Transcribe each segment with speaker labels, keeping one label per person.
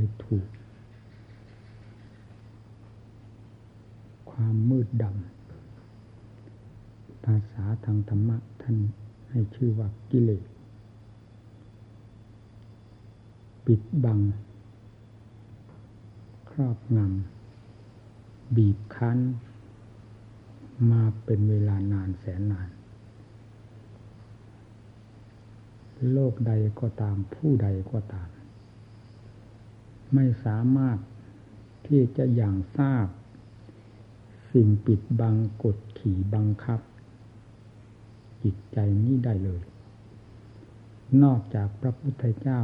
Speaker 1: ยถูก ความมืดดำภาษาทางธรรมะท่านให้ชื่อว่ากิเลส ปิดบัง ครอบงำ บีบคั้น มาเป็นเวลานานแสนนานโลกใดก็ตามผู้ใดก็ตาม ไม่สามารถที่จะอย่างทราบ สิ่งปิดบังกดขี่บังคับ จิตใจนี้ได้เลย นอกจากพระพุทธเจ้า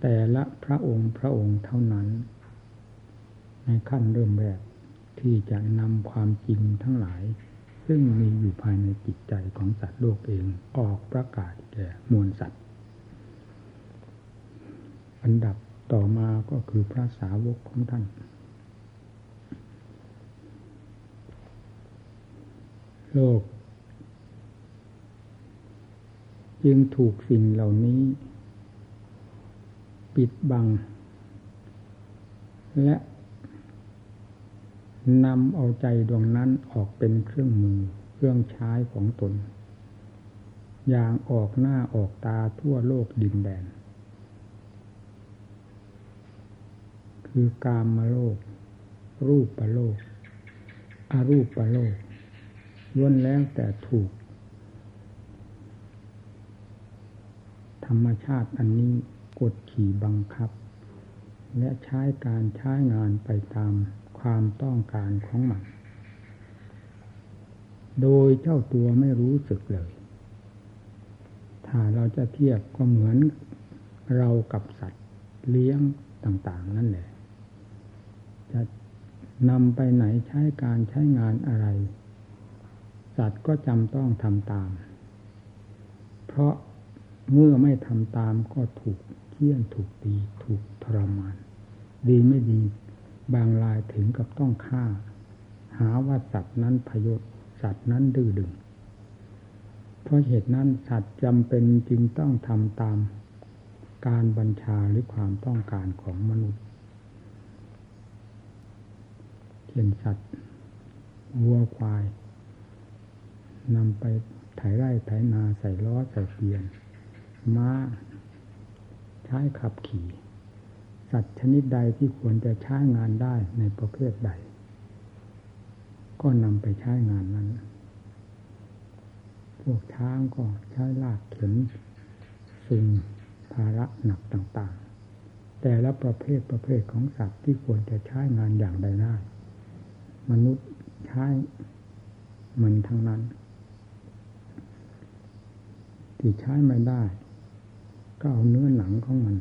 Speaker 1: แต่ละพระองค์พระองค์เท่านั้น ในขั้นเริ่มแรกที่จะนำความจริงทั้งหลาย ซึ่งมีอยู่ภายในจิตใจของสัตว์โลกเองออกประกาศแก่มวลสัตว์ อันดับต่อมาก็คือพระสาวกของท่าน โลก จึงถูกสิ่งเหล่านี้ ปิดบัง และนำเอาใจดวงนั้นออกเป็นเครื่องมือเครื่องใช้ของตน อย่างออกหน้าออกตาทั่วโลกดินแดน คือกามมาโลก รูปประโลก อรูปประโลกล้วนแล้วแต่ถูก ธรรมชาติอันนี้กดขี่บังคับ และใช้การใช้งานไปตามความต้องการของมัน โดยเจ้าตัวไม่รู้สึกเลย ถ้าเราจะเทียบก็เหมือนเรากับสัตว์เลี้ยงต่าง ๆ นั่นแหละ จะนำไปไหนใช้การใช้งานอะไร สัตว์ก็จำต้องทำตาม เพราะเมื่อไม่ทำตามก็ถูกเคี่ยนถูกตีถูกทรมาน ดีไม่ดี บางรายถึงกับต้องฆ่า หาว่าสัตว์นั้นพยศสัตว์นั้นดื้อดึง เพราะเหตุนั้นสัตว์จำเป็นจึงต้องทำตาม การบัญชาหรือความต้องการของมนุษย์ เช่นสัตว์วัวควายนำไปไถไร่ไถนาใส่ล้อใส่เกียน ม้า ใช้ขับขี่ สัตว์ชนิดใดที่ควรจะใช้งานได้ในประเภทใด ก็นำไปใช้งานนั้น พวกช้างก็ใช้ลากเข็นสิ่งภาระหนักต่างๆ แต่ละประเภทประเภทของสัตว์ที่ควรจะใช้งานอย่างใดได้ มนุษย์ใช้มันทั้งนั้น ที่ใช้ไม่ได้ ก็เอาเนื้อหนังของมัน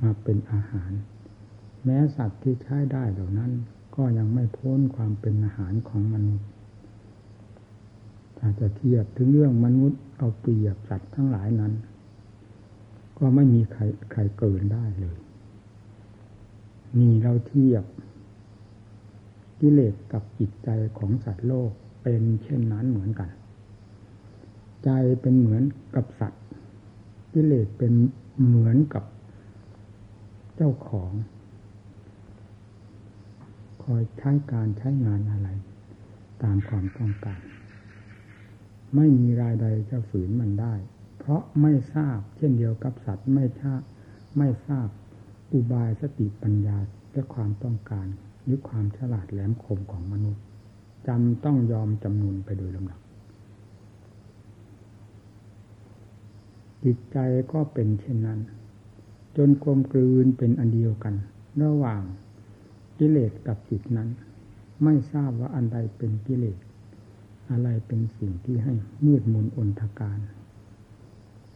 Speaker 1: มาเป็นอาหาร แม้สัตว์ที่ใช้ได้เหล่านั้น ก็ยังไม่พ้นความเป็นอาหารของมนุษย์ถ้าจะเทียบถึงเรื่องมนุษย์เอาเปรียบสัตว์ทั้งหลายนั้น ก็ไม่มีใครใครเกินได้เลย นี่เราเทียบ กิเลสกับจิตใจของสัตว์โลกเป็นเช่นนั้นเหมือนกัน ใจเป็นเหมือนกับสัตว์ กิเลสเป็นเหมือนกับเจ้าของ คอยใช้การใช้งานอะไร ตามความต้องการ ไม่มีรายใดจะฝืนมันได้ เพราะไม่ทราบเช่นเดียวกับสัตว์ไม่ทราบไม่ทราบอุบายสติปัญญาและความต้องการ หรือความฉลาดแหลมคมของมนุษย์จำต้องยอมจำนวนไปโดยลำดับจิตใจก็เป็นเช่นนั้น จนกลมกลืนเป็นอันเดียวกัน ระหว่างกิเลสกับจิตนั้น ไม่ทราบว่าอันใดเป็นกิเลสอะไรเป็นสิ่งที่ให้มืดมนอนทการ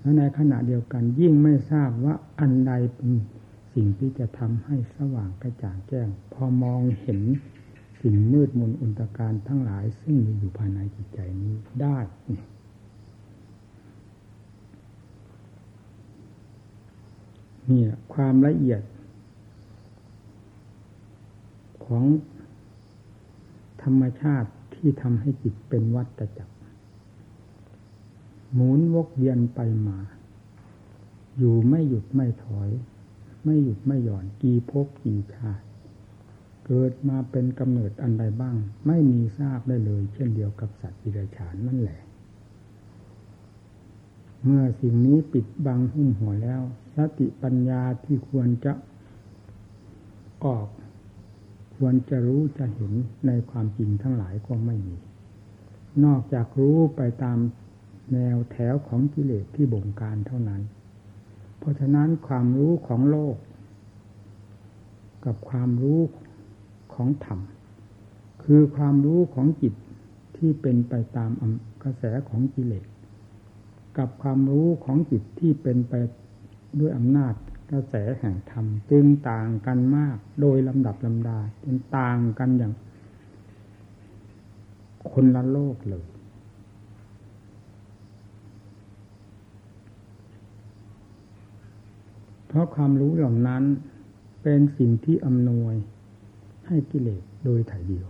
Speaker 1: และในขณะเดียวกันยิ่งไม่ทราบว่าอันใดเป็น สิ่งที่จะทำให้สว่างกระจ่างแจ้ง พอมองเห็นสิ่งมืดมนอุนตการทั้งหลายซึ่งมีอยู่ภายในจิตใจนี้ได้นี่ความละเอียด ของธรรมชาติที่ทำให้จิตเป็นวัฏจักร หมุนวกเวียนไปมา อยู่ไม่หยุดไม่ถอย ไม่หยุดไม่หย่อนกี่ภพกี่ชาติ เกิดมาเป็นกำเนิดอันใดบ้าง ไม่มีทราบได้เลย เช่นเดียวกับสัตว์ดิเรกชันนั่นแหละ เมื่อสิ่งนี้ปิดบังหุ้มหัวแล้ว สติปัญญาที่ควรจะออก ควรจะรู้จะเห็นในความจริงทั้งหลายก็ไม่มี นอกจากรู้ไปตามแนวแถวของกิเลสที่บงการเท่านั้น เพราะฉะนั้นความรู้ของโลก กับความรู้ของธรรม คือความรู้ของจิตที่เป็นไปตามกระแสของกิเลสกับความรู้ของจิตที่เป็นไปด้วยอำนาจกระแสแห่งธรรม จึงต่างกันมากโดยลำดับลำดาจนต่างกันอย่าง คนละโลกเลย เพราะความรู้เหล่านั้นเป็นสิ่งที่อำนวยให้กิเลสโดยถ่ายเดียว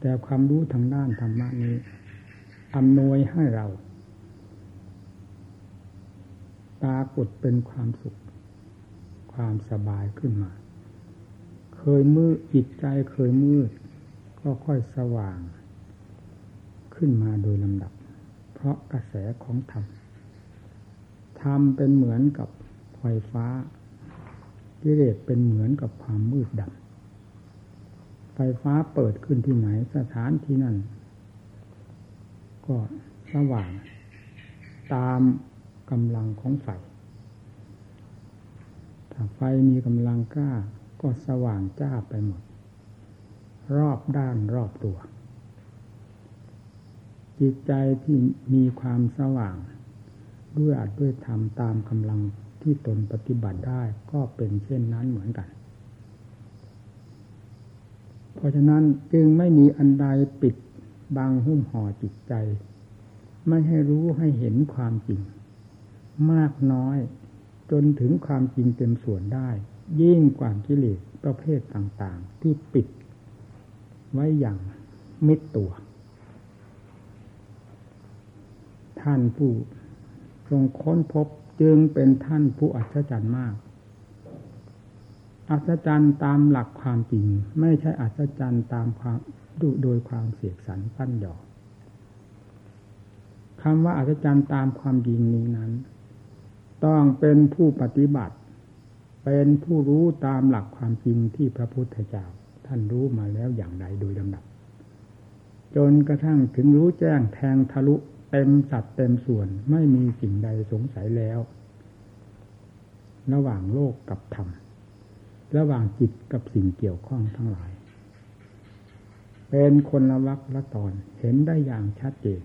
Speaker 1: แต่ความรู้ทางด้านธรรมะนี้อำนวยให้เราปรากฏเป็นความสุข ความสบายขึ้นมา เคยมืดจิตใจเคยมืด ก็ค่อยสว่าง ขึ้นมาโดยลำดับ เพราะกระแสของธรรมธรรมเป็นเหมือนกับ ไฟฟ้ากิเลสเป็นเหมือนกับความมืดดำไฟฟ้าเปิดขึ้นที่ไหนสถานที่นั่น ก็สว่าง ตามกำลังของไฟถ้าไฟมีกำลังกล้าก็สว่างจ้าไปหมด รอบด้านรอบตัว จิตใจที่มีความสว่าง ด้วยอาจด้วยธรรมตามกำลัง ที่ตนปฏิบัติได้ก็เป็นเช่นนั้นเหมือนกัน เพราะฉะนั้นจึงไม่มีอันใดปิดบังหุ้มห่อจิตใจ ไม่ให้รู้ให้เห็นความจริง มากน้อยจนถึงความจริงเต็มส่วนได้ ยิ่งกว่ากิเลสประเภทต่างๆ ที่ปิด ไว้อย่างมิดตัว ท่านผู้ทรงค้นพบ จึงเป็นท่านผู้อัศจรรย์มาก อัศจรรย์ตามหลักความจริง ไม่ใช่อัศจรรย์ตามความดูโดยความเสียสรรปั้นหยอกคำว่าอัศจรรย์ตามความจริงนี้นั้น ต้องเป็นผู้ปฏิบัติ เป็นผู้รู้ตามหลักความจริงที่พระพุทธเจ้าท่านรู้มาแล้วอย่างใดโดยลำดับ จนกระทั่งถึงรู้แจ้งแทงทะลุ เต็มสัดเต็มส่วนไม่มีสิ่งใดสงสัยแล้ว ระหว่างโลกกับธรรม ระหว่างจิตกับสิ่งเกี่ยวข้องทั้งหลาย เป็นคนละวักละตอนเห็นได้อย่างชัดเจน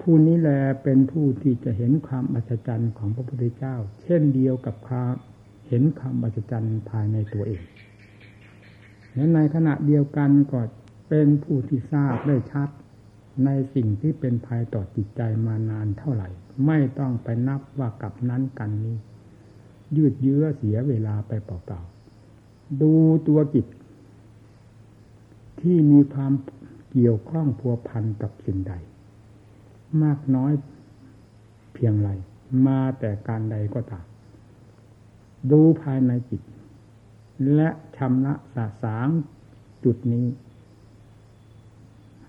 Speaker 1: ผู้นี้แลเป็นผู้ที่จะเห็นความอัศจรรย์ของพระพุทธเจ้า เช่นเดียวกับความเห็นความอัศจรรย์ภายในตัวเองและในขณะเดียวกันก็เป็นผู้ที่ทราบได้ชัด ในสิ่งที่เป็นภัยต่อจิตใจมานานเท่าไหร่ ไม่ต้องไปนับว่ากับนั้นกันนี้ ยืดเยื้อเสียเวลาไปเปล่าๆดูตัวจิต ที่มีความเกี่ยวข้องพัวพันกับสิ่งใด มากน้อยเพียงไร มาแต่การใดก็ตามดูภายในจิต และชำระสาสางจุดนี้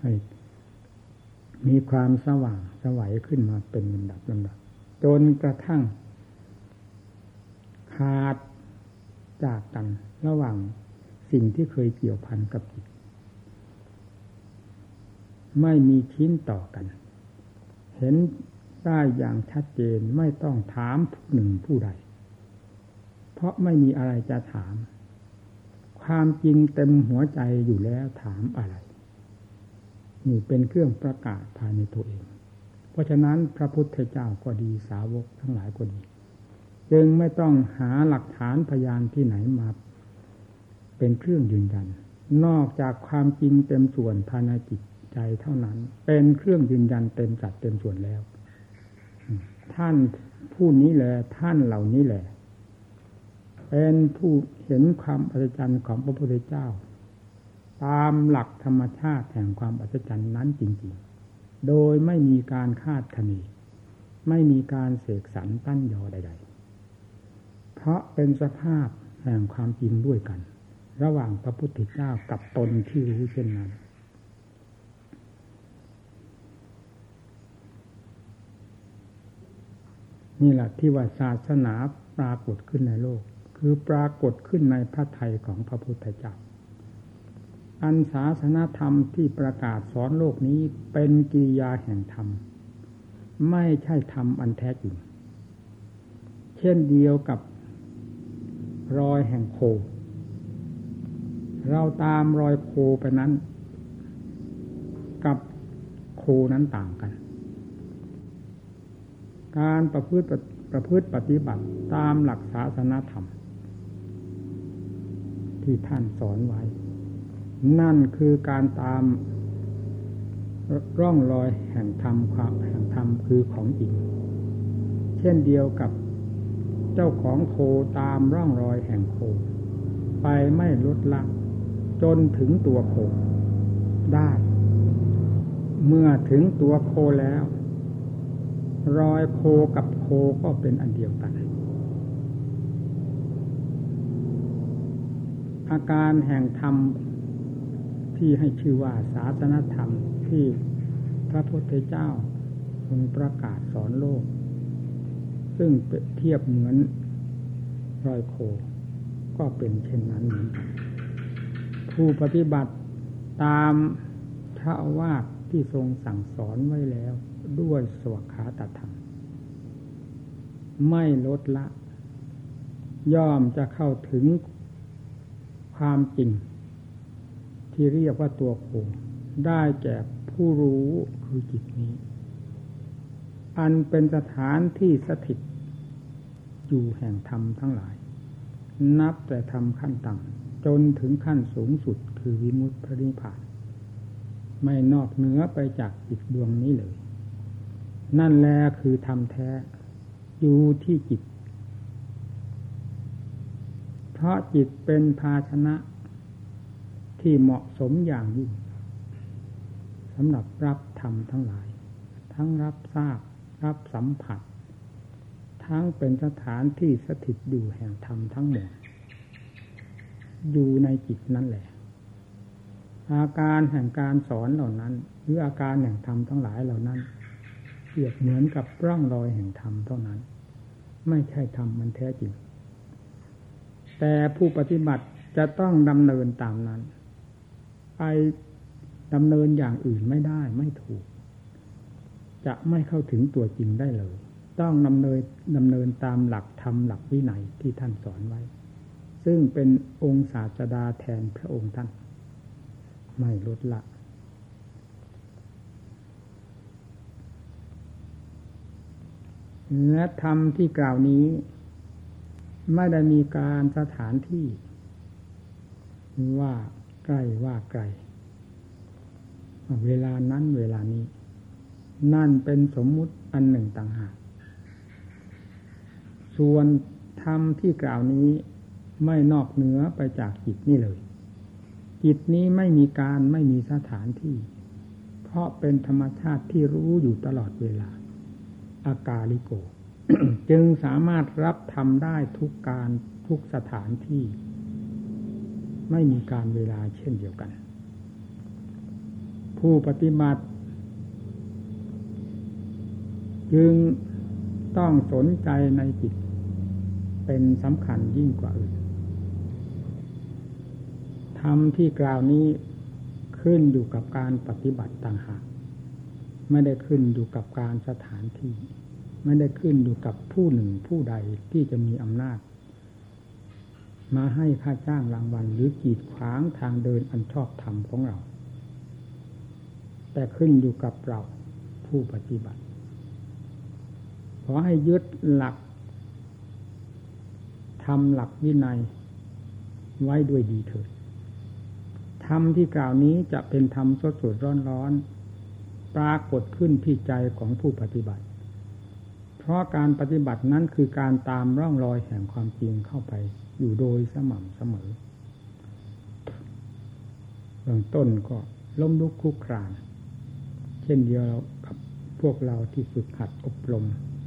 Speaker 1: ให้ มีความสว่างสวัยขึ้นมาเป็นลำดับลำดับ จนกระทั่ง ขาดจากกันระหว่างสิ่งที่เคยเกี่ยวพันกับจิตไม่มีชิ้นต่อกัน เห็นได้อย่างชัดเจนไม่ต้องถามผู้หนึ่งผู้ใด เพราะไม่มีอะไรจะถาม ความจริงเต็มหัวใจอยู่แล้วถามอะไร นี่เป็นเครื่องประกาศภายในตัวเอง เพราะฉะนั้นพระพุทธเจ้าก็ดีสาวกทั้งหลายก็ดี จึงไม่ต้องหาหลักฐานพยานที่ไหนมา เป็นเครื่องยืนยัน นอกจากความจริงเต็มส่วนภายในจิตใจเท่านั้น เป็นเครื่องยืนยันเต็มจัดเต็มส่วนแล้ว ท่านผู้นี้แหละท่านเหล่านี้แหละเป็นผู้เห็นความอัศจรรย์ของพระพุทธเจ้า ตามหลักธรรมชาติแห่งความอัศจรรย์นั้นจริง ๆ โดยไม่มีการคาดคะเนไม่มีการเสกสรรตั้นยอใด ๆ เพราะเป็นสภาพแห่งความจริงด้วยกัน ระหว่างพระพุทธเจ้ากับตนที่รู้เช่นนั้น นี่แหละที่ว่าศาสนาปรากฏขึ้นในโลก คือปรากฏขึ้นในพระไทยของพระพุทธเจ้า อันศาสนาธรรมที่ประกาศสอนโลกนี้เป็นกิริยาแห่งธรรม ไม่ใช่ธรรมอันแท้จริง เช่นเดียวกับรอยแห่งโค เราตามรอยโคไปนั้น กับโคนั้นต่างกัน การประพฤติประพฤติปฏิบัติตามหลักศาสนาธรรม ที่ท่านสอนไว้ นั่นคือการตามร่องรอยแห่งธรรมความแห่งธรรมคือของจริง เช่นเดียวกับเจ้าของโคตามร่องรอยแห่งโค ไปไม่ลดละ จนถึงตัวโคได้ เมื่อถึงตัวโคแล้ว รอยโคกับโคก็เป็นอันเดียวกัน อาการแห่งธรรม ที่ให้ชื่อว่าศาสนธรรมที่พระพุทธเจ้าทรงประกาศสอนโลก ซึ่งเทียบเหมือนรอยโค ก็เป็นเช่นนั้นเหมือนกันผู้ปฏิบัติตามพระวาทที่ทรงสั่งสอนไว้แล้วด้วยสวขาตธรรม ไม่ลดละ ย่อมจะเข้าถึงความจริง ที่เรียกว่าตัวโคได้แก่ผู้รู้คือจิตนี้ อันเป็นสถานที่สถิต อยู่แห่งธรรมทั้งหลาย นับแต่ธรรมขั้นต่ำจนถึงขั้นสูงสุดคือวิมุตติพระนิพพาน ไม่นอกเหนือไปจากจิตดวงนี้เลย นั่นแหละคือธรรมแท้ อยู่ที่จิต เพราะจิตเป็นภาชนะ ที่เหมาะสมอย่างยิ่งสำหรับรับธรรมทั้งหลาย ทั้งรับทราบรับสัมผัส ทั้งเป็นสถานที่สถิตอยู่แห่งธรรมทั้งหมดอยู่ในจิตนั่นแหละ อาการแห่งการสอนเหล่านั้น หรืออาการแห่งธรรมทั้งหลายเหล่านั้นเปรียบเหมือนกับร่องรอยแห่งธรรมเท่านั้น ไม่ใช่ธรรมมันแท้จริง แต่ผู้ปฏิบัติจะต้องดำเนินตามนั้น ไปดำเนินอย่างอื่นไม่ได้ไม่ถูก จะไม่เข้าถึงตัวจริงได้เลย ต้องดำเนินดำเนินตามหลักธรรมหลักวินัยที่ท่านสอนไว้ ซึ่งเป็นองค์ศาสดาแทนพระองค์ท่าน ไม่ลดละและธรรมที่กล่าวนี้ ไม่ได้มีการสถานที่ว่า ใกล้ว่าไกล เวลานั้นเวลานี้ นั่นเป็นสมมุติอันหนึ่งต่างหาก ส่วนธรรมที่กล่าวนี้ไม่นอกเหนือไปจากจิตนี่เลย จิตนี้ไม่มีการไม่มีสถานที่ เพราะเป็นธรรมชาติที่รู้อยู่ตลอดเวลา อากาลิโก จึงสามารถรับทำได้ทุกการทุกสถานที่ ไม่มีการเวลาเช่นเดียวกัน ผู้ปฏิบัติ จึงต้องสนใจในจิต เป็นสำคัญยิ่งกว่าอื่นธรรมที่กล่าวนี้ขึ้นอยู่กับการปฏิบัติต่างหากไม่ได้ขึ้นอยู่กับการสถานที่ ไม่ได้ขึ้นอยู่กับผู้หนึ่งผู้ใดที่จะมีอำนาจ มาให้ค่าจ้างรางวัลหรือกีดขวางทางเดินอันชอบธรรมของเรา แต่ขึ้นอยู่กับเราผู้ปฏิบัติ ขอให้ยึดหลักทำหลักวินัยไว้ด้วยดีเถิดธรรมที่กล่าวนี้จะเป็นธรรมสดสดร้อนร้อนปรากฏขึ้นที่ใจของผู้ปฏิบัติ เพราะการปฏิบัตินั้นคือการตามร่องรอยแห่งความจริงเข้าไป อยู่โดยสม่ำเสมอเบื้องต้นก็ล้มลุกคุกคราน เช่นเดียวกับพวกเราที่ฝึกหัดอบรม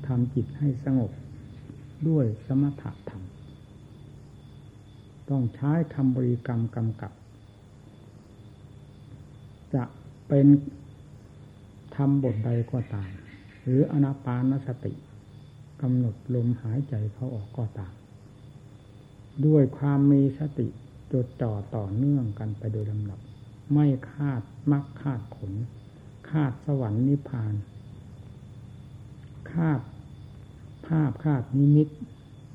Speaker 1: ทำจิตให้สงบด้วยสมถะธรรม ต้องใช้คำบริกรรมกำกับ จะเป็นทำบทใดก็ตาม หรืออนาปานสติกำหนดลมหายใจเขาออกก็ตาม ด้วยความมีสติจดจ่อต่อเนื่องกันไปโดยลำดับ ไม่คาดมักคาดผล คาดสวรรค์นิพพาน คาดภาพคาดนิมิต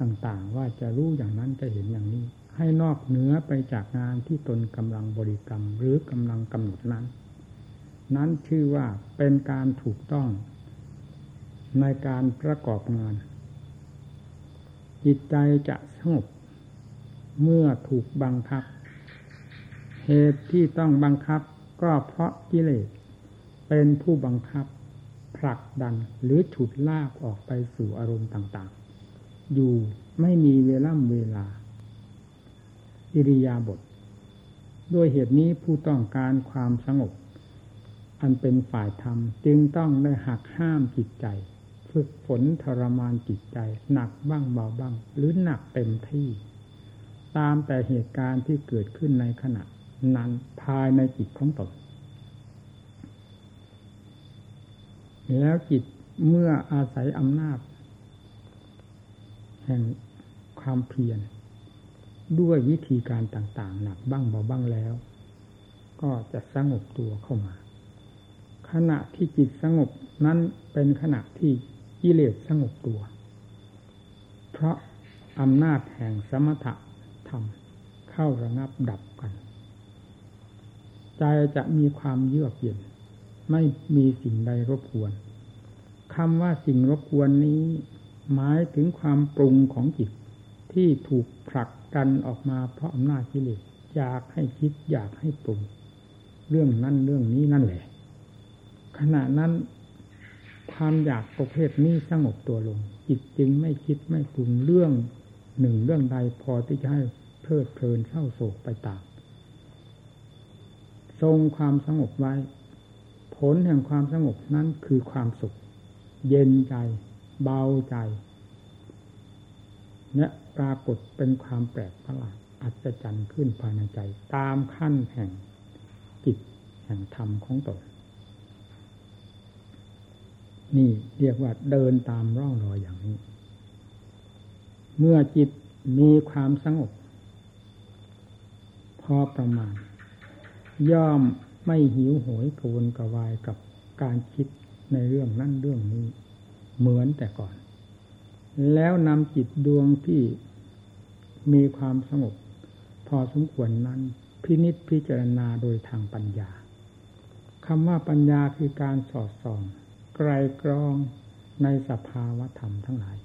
Speaker 1: ต่างๆ ว่าจะรู้อย่างนั้นจะเห็นอย่างนี้ ให้นอกเหนือไปจากงานที่ตนกำลังบริกรรม หรือกำลังกำหนดนั้น นั้นชื่อว่าเป็นการถูกต้อง ในการประกอบงาน จิตใจจะสงบ เมื่อถูกบังคับ เหตุที่ต้องบังคับ ก็เพราะกิเลสเป็นผู้บังคับ ผลักดันหรือฉุดลากออกไปสู่อารมณ์ต่างๆ อยู่ไม่มีเวล่ำเวลา อิริยาบถด้วยเหตุนี้ผู้ต้องการความสงบ อันเป็นฝ่ายธรรม จึงต้องได้หักห้ามจิตใจ ฝึกฝนทรมานจิตใจ หนักบ้างเบาบ้าง หรือหนักเต็มที่ ตามแต่เหตุการณ์ที่เกิดขึ้นในขณะนั้นภายในจิตของตนแล้วจิตเมื่ออาศัยอำนาจ แห่งความเพียรด้วยวิธีการต่างๆ หนักบ้างเบาบ้างแล้ว ก็จะสงบตัวเข้ามา ขณะที่จิตสงบนั้นเป็นขณะที่กิเลสสงบตัว เพราะอำนาจแห่งสมถะ ธรรม เข้าระงับดับกัน ใจจะมีความเยือกเย็น ไม่มีสิ่งใดรบกวนคำว่าสิ่งรบกวนนี้ หมายถึงความปรุงของจิต ที่ถูกผลักกันออกมาเพราะอำนาจกิเลสอยากให้คิดอยากให้ปรุง เรื่องนั้นเรื่องนี้นั่นแหละ ขณะนั้นความอยากประเภทนี้สงบตัวลง จิตจึงไม่คิดไม่ปรุงเรื่อง หนึ่งเรื่องใดพอที่จะให้เพลิดเพลินเศร้าโศกไปตาม ทรงความสงบไว้ ผลแห่งความสงบนั้นคือความสุข เย็นใจ เบาใจและปรากฏเป็นความแปลกประหลาดอัศจรรย์ขึ้นภายในใจ ตามขั้นแห่งจิตแห่งธรรมของตนนี่เรียกว่าเดินตามร่องรอยอย่างนี้ เมื่อจิตมีความสงบ พอประมาณ ย่อมไม่หิวโหยกวนกวายกับการคิดในเรื่องนั่นเรื่องนี้ เหมือนแต่ก่อน แล้วนำจิตดวงที่มีความสงบ พอสมควรนั้น พินิษพิจารณาโดยทางปัญญาคำว่าปัญญาคือการสอดส่อง ไกลกรองในสภาวะธรรมทั้งหลาย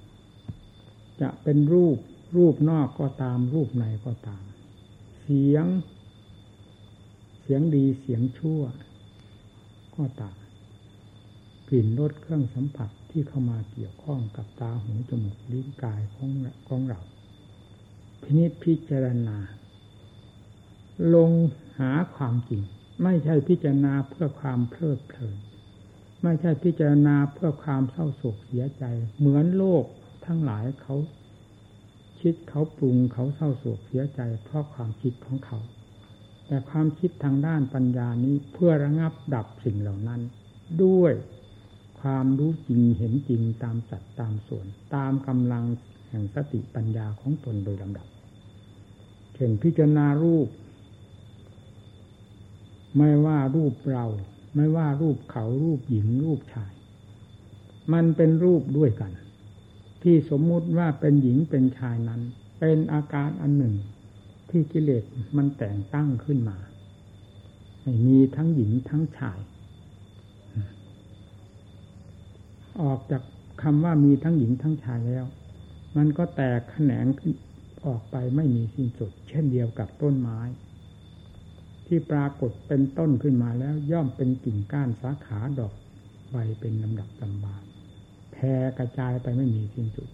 Speaker 1: จะเป็นรูปรูปนอกก็ตามรูปในก็ตาม เสียง เสียงดีเสียงชั่ว ก็ตามกลิ่นรสเครื่องสัมผัสที่เข้ามาเกี่ยวข้องกับตาหูจมูกลิ้นกายของของเรา พินิจพิจารณา ลงหาความจริง ไม่ใช่พิจารณาเพื่อความเพลิดเพลิน ไม่ใช่พิจารณาเพื่อความเศร้าโศกเสียใจ เหมือนโลก ทั้งหลายเขาคิดเขาปรุงเขาเศร้าโศกเสียใจ เพราะความคิดของเขา แต่ความคิดทางด้านปัญญานี้เพื่อระงับดับสิ่งเหล่านั้น ด้วยความรู้จริงเห็นจริงตามสัตว์ตามส่วน ตามกำลังแห่งสติปัญญาของตนโดยลำดับเช่นพิจารณารูป ไม่ว่ารูปเรา ไม่ว่ารูปเขารูปหญิงรูปชาย มันเป็นรูปด้วยกัน ที่สมมุติว่าเป็นหญิงเป็นชายนั้น เป็นอาการอันหนึ่ง ที่กิเลสมันแต่งตั้งขึ้นมาไม่มีทั้งหญิงทั้งชาย ออกจากคำว่ามีทั้งหญิงทั้งชายแล้ว มันก็แตกแขนงขึ้นออกไปไม่มีสิ้นสุด เช่นเดียวกับต้นไม้ ที่ปรากฏเป็นต้นขึ้นมาแล้ว ย่อมเป็นกิ่งก้านสาขาดอกใบเป็นลำดับลำบา แผ่กระจายไปไม่มีสิ้นสุด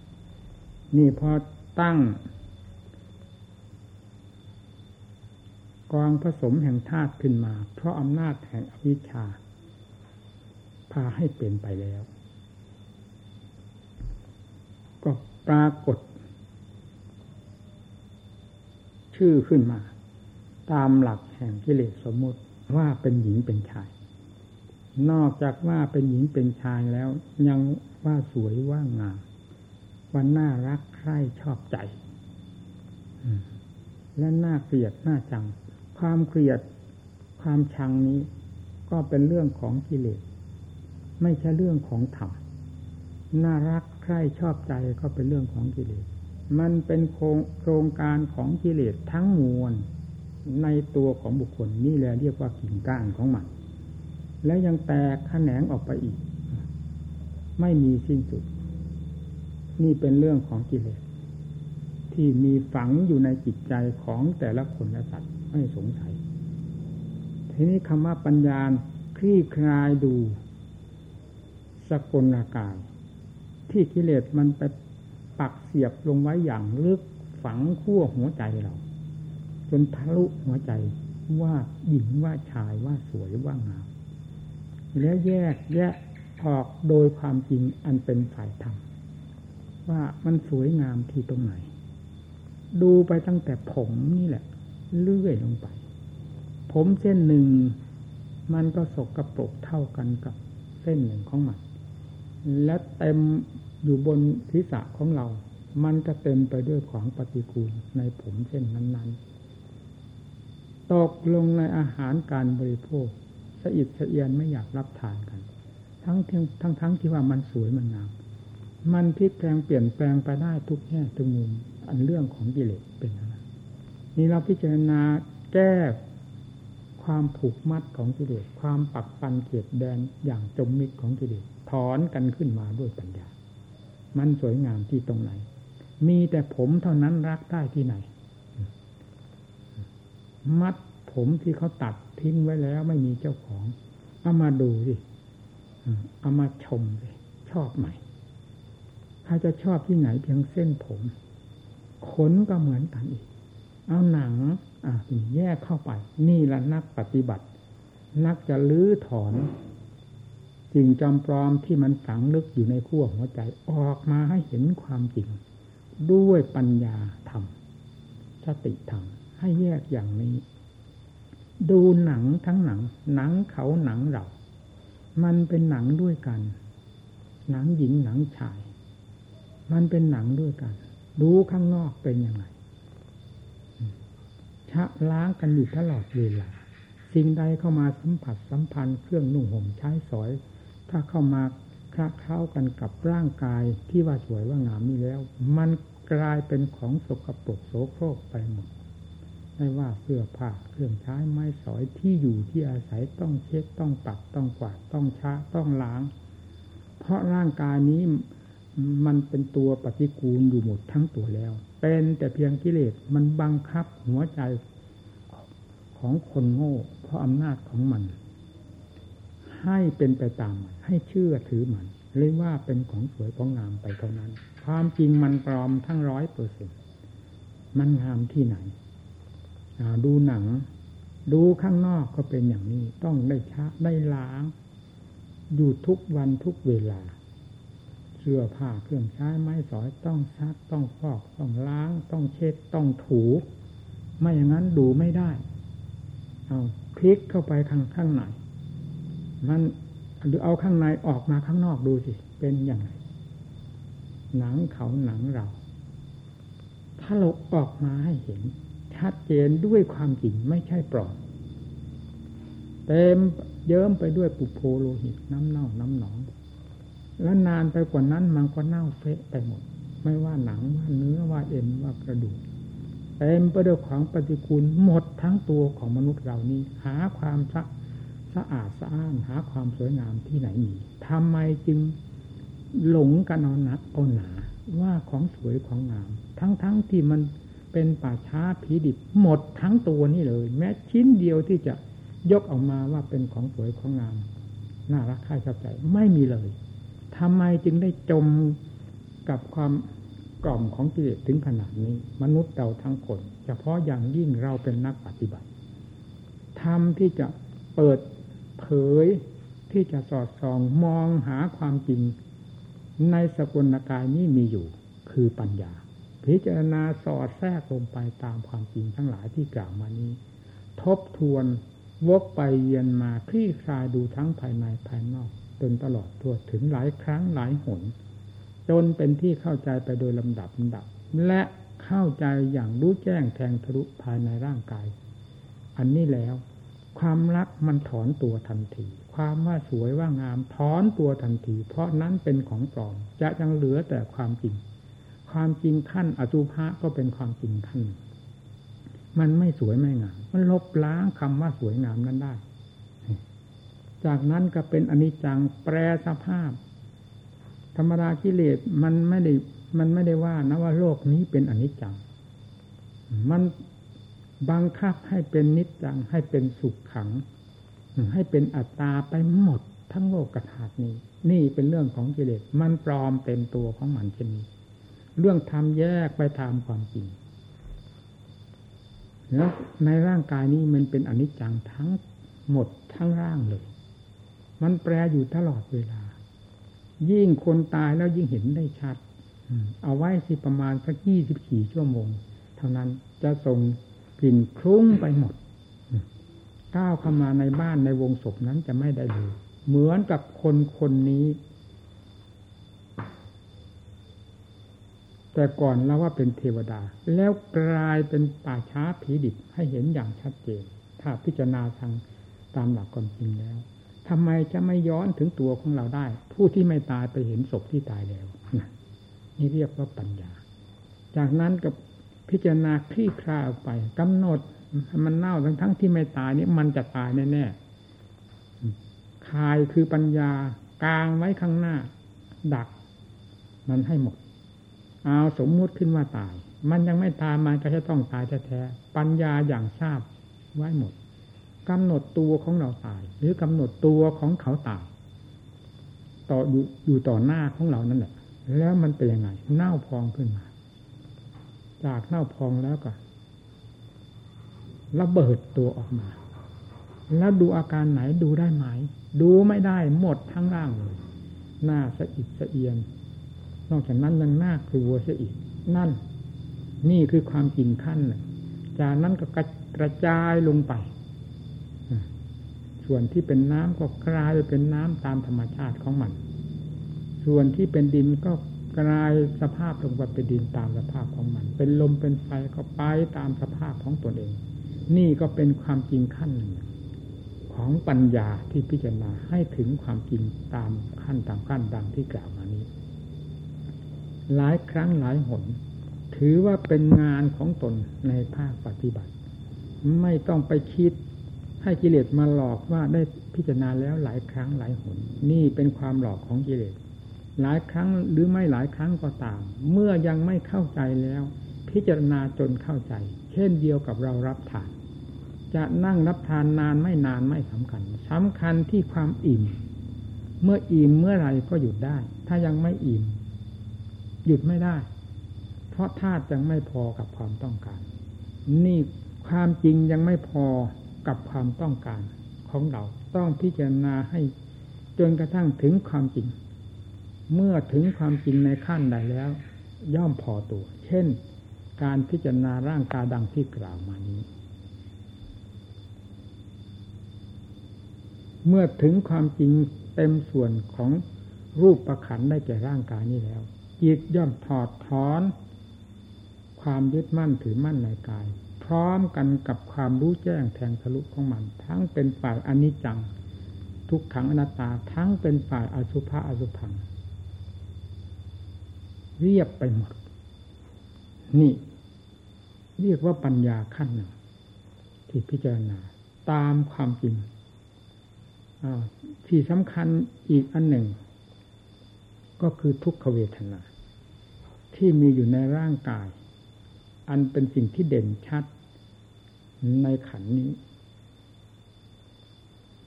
Speaker 1: นี่พอตั้ง กองผสมแห่งธาตุขึ้นมา เพราะอำนาจแห่งอวิชชา พาให้เป็นไปแล้ว ก็ปรากฏ ชื่อขึ้นมา ตามหลักแห่งกิเลสสมมติว่าเป็นหญิงเป็นชาย นอกจากว่าเป็นหญิงเป็นชายแล้ว ยังว่าสวยว่างามว่าน่ารักใคร่ชอบใจ และน่าเกลียดน่าจัง ความเกลียดความชังนี้ ก็เป็นเรื่องของกิเลสไม่ใช่เรื่องของธรรมน่ารักใคร่ชอบใจก็เป็นเรื่องของกิเลสมันเป็นโครงโครงการของกิเลสทั้งมวลในตัวของบุคคลนี่แหละเรียกว่ากิ่งก้านของมัน และยังแตกแขนงออกไปอีก ไม่มีสิ้นสุด นี่เป็นเรื่องของกิเลสที่มีฝังอยู่ในจิตใจของแต่ละคนและสัตว์ไม่สงสัย ทีนี้คำว่าปัญญาคลี่คลายดู สกลากายที่กิเลสมันไปปักเสียบลงไว้อย่างลึกฝังขั้วหัวใจเรา จนทะลุหัวใจว่าหญิงว่าชายว่าสวยว่างาม แล้วแยกแยะออกโดยความจริงอันเป็นฝ่ายธรรมว่ามันสวยงามที่ตรงไหน ดูไปตั้งแต่ผมนี่แหละ เลื่อยลงไป ผมเส้นหนึ่ง มันก็สกรปรกเท่ากันกับเส้นหนึ่งของมัน และเต็มอยู่บนศีรษะของเรา มันก็เต็มไปด้วยของปฏิกูลในผมเช่นนั้นๆ ตกลงในอาหารการบริโภค สะอิดสะเอียนไม่อยากรับทานกันทั้งทั้งทั้งที่ว่ามันสวยมันงามมันพลิกแปลงเปลี่ยนแปลงไปได้ทุกแง่ทุกมุมอันเรื่องของกิเลสเป็นอะไรนี่เราพิจารณาแก้ความผูกมัดของกิเลสความปักปันเกียดแดนอย่างจมมิดของกิเลสถอนกันขึ้นมาด้วยปัญญา มันสวยงามที่ตรงไหน มีแต่ผมเท่านั้นรักได้ที่ไหน มัด ผมที่เขาตัดทิ้งไว้แล้วไม่มีเจ้าของ เอามาดูสิเอามาชมสิชอบไหมถ้าจะชอบที่ไหนเพียงเส้นผมขนก็เหมือนกันอีก เอาหนัง อ่าแยกเข้าไป นี่ละนักปฏิบัติ นักจะลื้อถอนสิ่งจำปลอมที่มันฝังลึกอยู่ในขั้วหัวใจออกมาให้เห็นความจริง ด้วยปัญญาธรรมสติธรรมให้แยกอย่างนี้ ดูหนังทั้งหนัง หนังเขาหนังเรา มันเป็นหนังด้วยกัน หนังหญิงหนังชาย มันเป็นหนังด้วยกัน ดูข้างนอกเป็นยังไงชะล้างกันอยู่ตลอดเวลา สิ่งใดเข้ามาสัมผัสสัมพันธ์เครื่องนุ่งห่มใช้สอย ถ้าเข้ามาคละเข้ากันกับร่างกายที่ว่าสวยว่างามนี้แล้ว มันกลายเป็นของสกปรกโสโครกไปหมด ไม่ว่าเสื้อผ้าเครื่องใช้ไม้สอยที่อยู่ที่อาศัยต้องเช็ดต้องปัดต้องกวาดต้องชะต้องล้าง เพราะร่างกายนี้มันเป็นตัวปฏิกูลอยู่หมดทั้งตัวแล้ว เป็นแต่เพียงกิเลสมันบังคับหัวใจของคนโง่ เพราะอำนาจของมัน ให้เป็นไปตามมันให้เชื่อถือมันเลยว่าเป็นของสวยของงามไปเท่านั้น ความจริงมันปลอมทั้งร้อยเปอร์เซ็นต์มันงามที่ไหน ดูหนัง ดูข้างนอกก็เป็นอย่างนี้ ต้องได้ชะได้ล้าง อยู่ทุกวันทุกเวลา เสื้อผ้าเครื่องใช้ไม้สอยต้องซักต้องฟอกต้องล้าง ต้องเช็ดต้องถู ไม่อย่างนั้นดูไม่ได้ เอาคลิกเข้าไปข้างข้างในมันหรือเอาข้างในออกมาข้างนอกดูสิ เป็นอย่างไรหนังเขาหนังเราถ้าเราออกมาให้เห็น ชัดเจนด้วยความจริงไม่ใช่ปลอมเต็มเยิ้มไปด้วยปุโพโลหิตน้ำเน่าน้ำหนอง แล้วนานไปกว่านั้นมันก็เน่าเฟะไปหมด ไม่ว่าหนังว่าเนื้อว่าเอ็นว่ากระดูกเต็มไปด้วยของปฏิกูลหมดทั้งตัวของมนุษย์เรานี้ หาความสะสะอาดสะอ้านหาความสวยงามที่ไหนมีทำไมจึงหลงกันเอานักเอาหนาว่าของสวยของงาม ทั้งๆทที่มัน เป็นป่าช้าผีดิบหมดทั้งตัวนี่เลย แม้ชิ้นเดียวที่จะยกออกมาว่าเป็นของสวยของงามน่ารักใคร่ชอบใจไม่มีเลยทำไมจึงได้จมกับความกล่อมของกิเลสถึงขนาดนี้ มนุษย์เราทั้งคนเฉพาะอย่างยิ่งเราเป็นนักปฏิบัติทำที่จะเปิดเผยที่จะสอดส่องมองหาความจริง ในสกุลกายนี้มีอยู่ คือปัญญา พิจารณาสอดแทรกลงไปตามความจริงทั้งหลายที่กล่าวมานี้ ทบทวนวกไปเยียนมาคลี่คลายดูทั้งภายในภายนอกจนตลอดทั่วถึงหลายครั้งหลายหน จนเป็นที่เข้าใจไปโดยลำดับลำดับ และเข้าใจอย่างรู้แจ้งแทงทะลุภายในร่างกาย อันนี้แล้ว ความรักมันถอนตัวทันที ความว่าสวยว่างามถอนตัวทันที เพราะนั้นเป็นของปลอมจะยังเหลือแต่ความจริง ความจริงขั้นอสุภะก็เป็นความจริงขั้น มันไม่สวยไม่งาม มันลบล้างคำว่าสวยงามนั้นได้ จากนั้นก็เป็นอนิจจังแปรสภาพ ธรรมดากิเลสมันไม่ได้ มันไม่ได้ว่านะว่าโลกนี้เป็นอนิจจัง มันบังคับให้เป็นนิจจังให้เป็นสุขขัง ให้เป็นอัตตาไปหมดทั้งโลกกระถาดนี้ นี่เป็นเรื่องของกิเลส มันปลอมเต็มตัวของมันเช่นนี้ เรื่องทำแยกไปตามความจริงแล้วในร่างกายนี้มันเป็นอนิจจังทั้งหมดทั้งร่างเลย มันแปรอยู่ตลอดเวลา ยิ่งคนตายแล้วยิ่งเห็นได้ชัด เอาไว้สิประมาณสักยี่สิบสี่ชั่วโมง เท่านั้นจะส่งกลิ่นคลุ้งไปหมด ก้าวเข้ามาในบ้านในวงศพนั้นจะไม่ได้ดูเหมือนกับคนคนนี้ แต่ก่อนเราว่าเป็นเทวดา แล้วกลายเป็นป่าช้าผีดิบให้เห็นอย่างชัดเจน ถ้าพิจารณาทางตามหลักความจริงแล้วทำไมจะไม่ย้อนถึงตัวของเราได้ ผู้ที่ไม่ตายไปเห็นศพที่ตายแล้วนี่เรียกว่าปัญญา จากนั้นกับพิจารณาคลี่คลายออกไปกำหนดมันเน่าทั้งทั้งที่ไม่ตายนี่มันจะตายแน่ๆคายคือปัญญากลางไว้ข้างหน้า ดัก มันให้หมด เอาสมมุติขึ้นว่าตาย มันยังไม่ตายมันก็จะต้องตายแท้ๆปัญญาอย่างทราบไว้หมดกำหนดตัวของเราตาย หรือกำหนดตัวของเขาตายต่ออยู่อยู่ต่อหน้าของเรานั่นแหละ แล้วมันเป็นยังไง เน่าพองขึ้นมา จากเน่าพองแล้วก็ระเบิดตัวออกมา แล้วดูอาการไหนดูได้ไหม ดูไม่ได้หมดทั้งร่างเลย หน้าสะอิดสะเอียน นอกจากนั้นยังหน้ากลัวเสียอีก นั่น นี่คือความจริงขั้นจากนั้นก็กระจายลงไป ส่วนที่เป็นน้ำก็กลายไปเป็นน้ำตามธรรมชาติของมัน ส่วนที่เป็นดินก็กลายสภาพลงไปเป็นดินตามสภาพของมัน เป็นลมเป็นไฟก็ไปตามสภาพของตนเอง นี่ก็เป็นความจริงขั้นหนึ่งของปัญญาที่พิจารณาให้ถึงความจริงตามขั้นตามขั้นดังที่กล่าว หลายครั้งหลายหน ถือว่าเป็นงานของตนในภาคปฏิบัติ ไม่ต้องไปคิดให้กิเลสมาหลอกว่าได้พิจารณาแล้วหลายครั้งหลายหน นี่เป็นความหลอกของกิเลสหลายครั้งหรือไม่หลายครั้งก็ตาม เมื่อยังไม่เข้าใจแล้ว พิจารณาจนเข้าใจ เช่นเดียวกับเรารับทาน จะนั่งรับทานนานไม่นานไม่สำคัญสำคัญที่ความอิ่ม เมื่ออิ่มเมื่อไรก็หยุดได้ ถ้ายังไม่อิ่ม หยุดไม่ได้ เพราะธาตุยังไม่พอกับความต้องการ นี่ความจริงยังไม่พอกับความต้องการของเราต้องพิจารณาให้จนกระทั่งถึงความจริง เมื่อถึงความจริงในขั้นใดแล้ว ย่อมพอตัว เช่น การพิจารณาร่างกายดังที่กล่าวมานี้ เมื่อถึงความจริงเต็มส่วนของรูปประขันได้แก่ร่างกายนี้แล้ว จิตย่อมถอดถอน ความยึดมั่นถือมั่นในกาย พร้อมกันกับความรู้แจ้งแทงทะลุของมัน ทั้งเป็นฝ่ายอนิจจัง ทุกขังอนัตตาทั้งเป็นฝ่ายอสุภะอสุพัง เรียบไปหมด นี่ เรียกว่าปัญญาขั้นหนึ่งที่พิจารณาตามความจริงที่สำคัญอีกอันหนึ่ง ก็คือทุกขเวทนา ที่มีอยู่ในร่างกาย อันเป็นสิ่งที่เด่นชัด ในขันนี้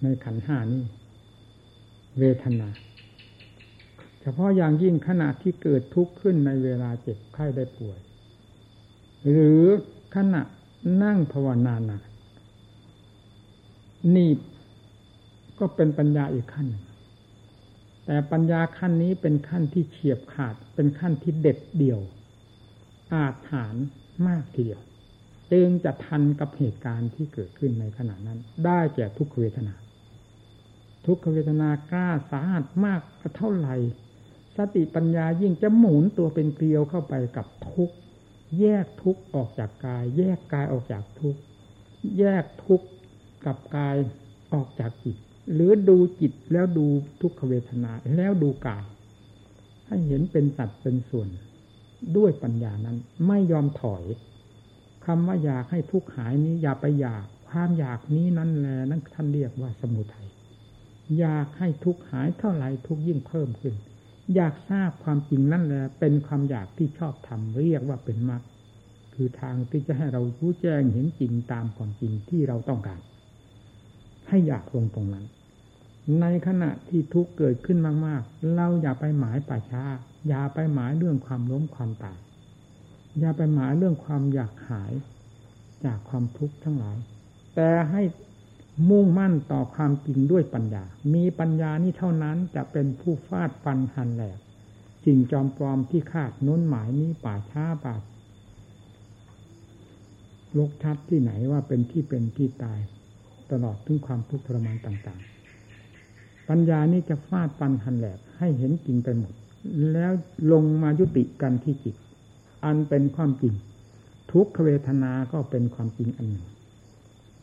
Speaker 1: ในขันห้านี้ เวทนาเฉพาะอย่างยิ่งขณะที่เกิดทุกข์ขึ้นในเวลาเจ็บไข้ได้ป่วย หรือขณะนั่งภาวนาหนักนี่ก็เป็นปัญญาอีกขั้น แต่ปัญญาขั้นนี้เป็นขั้นที่เฉียบขาด เป็นขั้นที่เด็ดเดี่ยว อาจหารมากทีเดียวจึงจะทันกับเหตุการณ์ที่เกิดขึ้นในขณะนั้น ได้แก่ทุกขเวทนา ทุกขเวทนากล้าสาหัสมากเท่าไหร่ สติปัญญายิ่งจะหมุนตัวเป็นเกลียวเข้าไปกับทุกแยกทุกออกจากกาย แยกกายออกจากทุกแยกทุกกับกายออกจากจิต หรือดูจิตแล้วดูทุกขเวทนาแล้วดูกายให้เห็นเป็นสัตว์เป็นส่วน ด้วยปัญญานั้น ไม่ยอมถอยคำว่าอยากให้ทุกข์หายนี้อย่าไปอยากความอยากนี้นั่นแหละนั่นท่านเรียกว่าสมุทัยอยากให้ทุกข์หายเท่าไหร่ทุกยิ่งเพิ่มขึ้น อยากทราบความจริงนั่นแหละเป็นความอยากที่ชอบทำเรียกว่าเป็นมรรคคือทางที่จะให้เรารู้แจ้งเห็นจริงตามความจริงที่เราต้องการ ให้อยากลงตรงนั้น ในขณะที่ทุกข์เกิดขึ้นมาก ๆ เราอย่าไปหมายป่าช้า อย่าไปหมายเรื่องความล้มความตาย อย่าไปหมายเรื่องความอยากหาย จากความทุกข์ทั้งหลาย แต่ให้มุ่งมั่นต่อความจริงด้วยปัญญา มีปัญญานี้เท่านั้นจะเป็นผู้ฟาดฟันหันแหลกสิ่งจอมปลอมที่คาดน้นหมายนี้ป่าช้าป่าลกชัดที่ไหนว่าเป็นที่เป็นที่ตาย ตลอดถึงความทุกข์ทรมานต่างๆ ปัญญานี้จะฟาดฟันหันแหลกให้เห็นจริงไปหมด แล้วลงมายุติกันที่จิต อันเป็นความจริง ทุกขเวทนา ก็เป็นความจริงอันหนึ่ง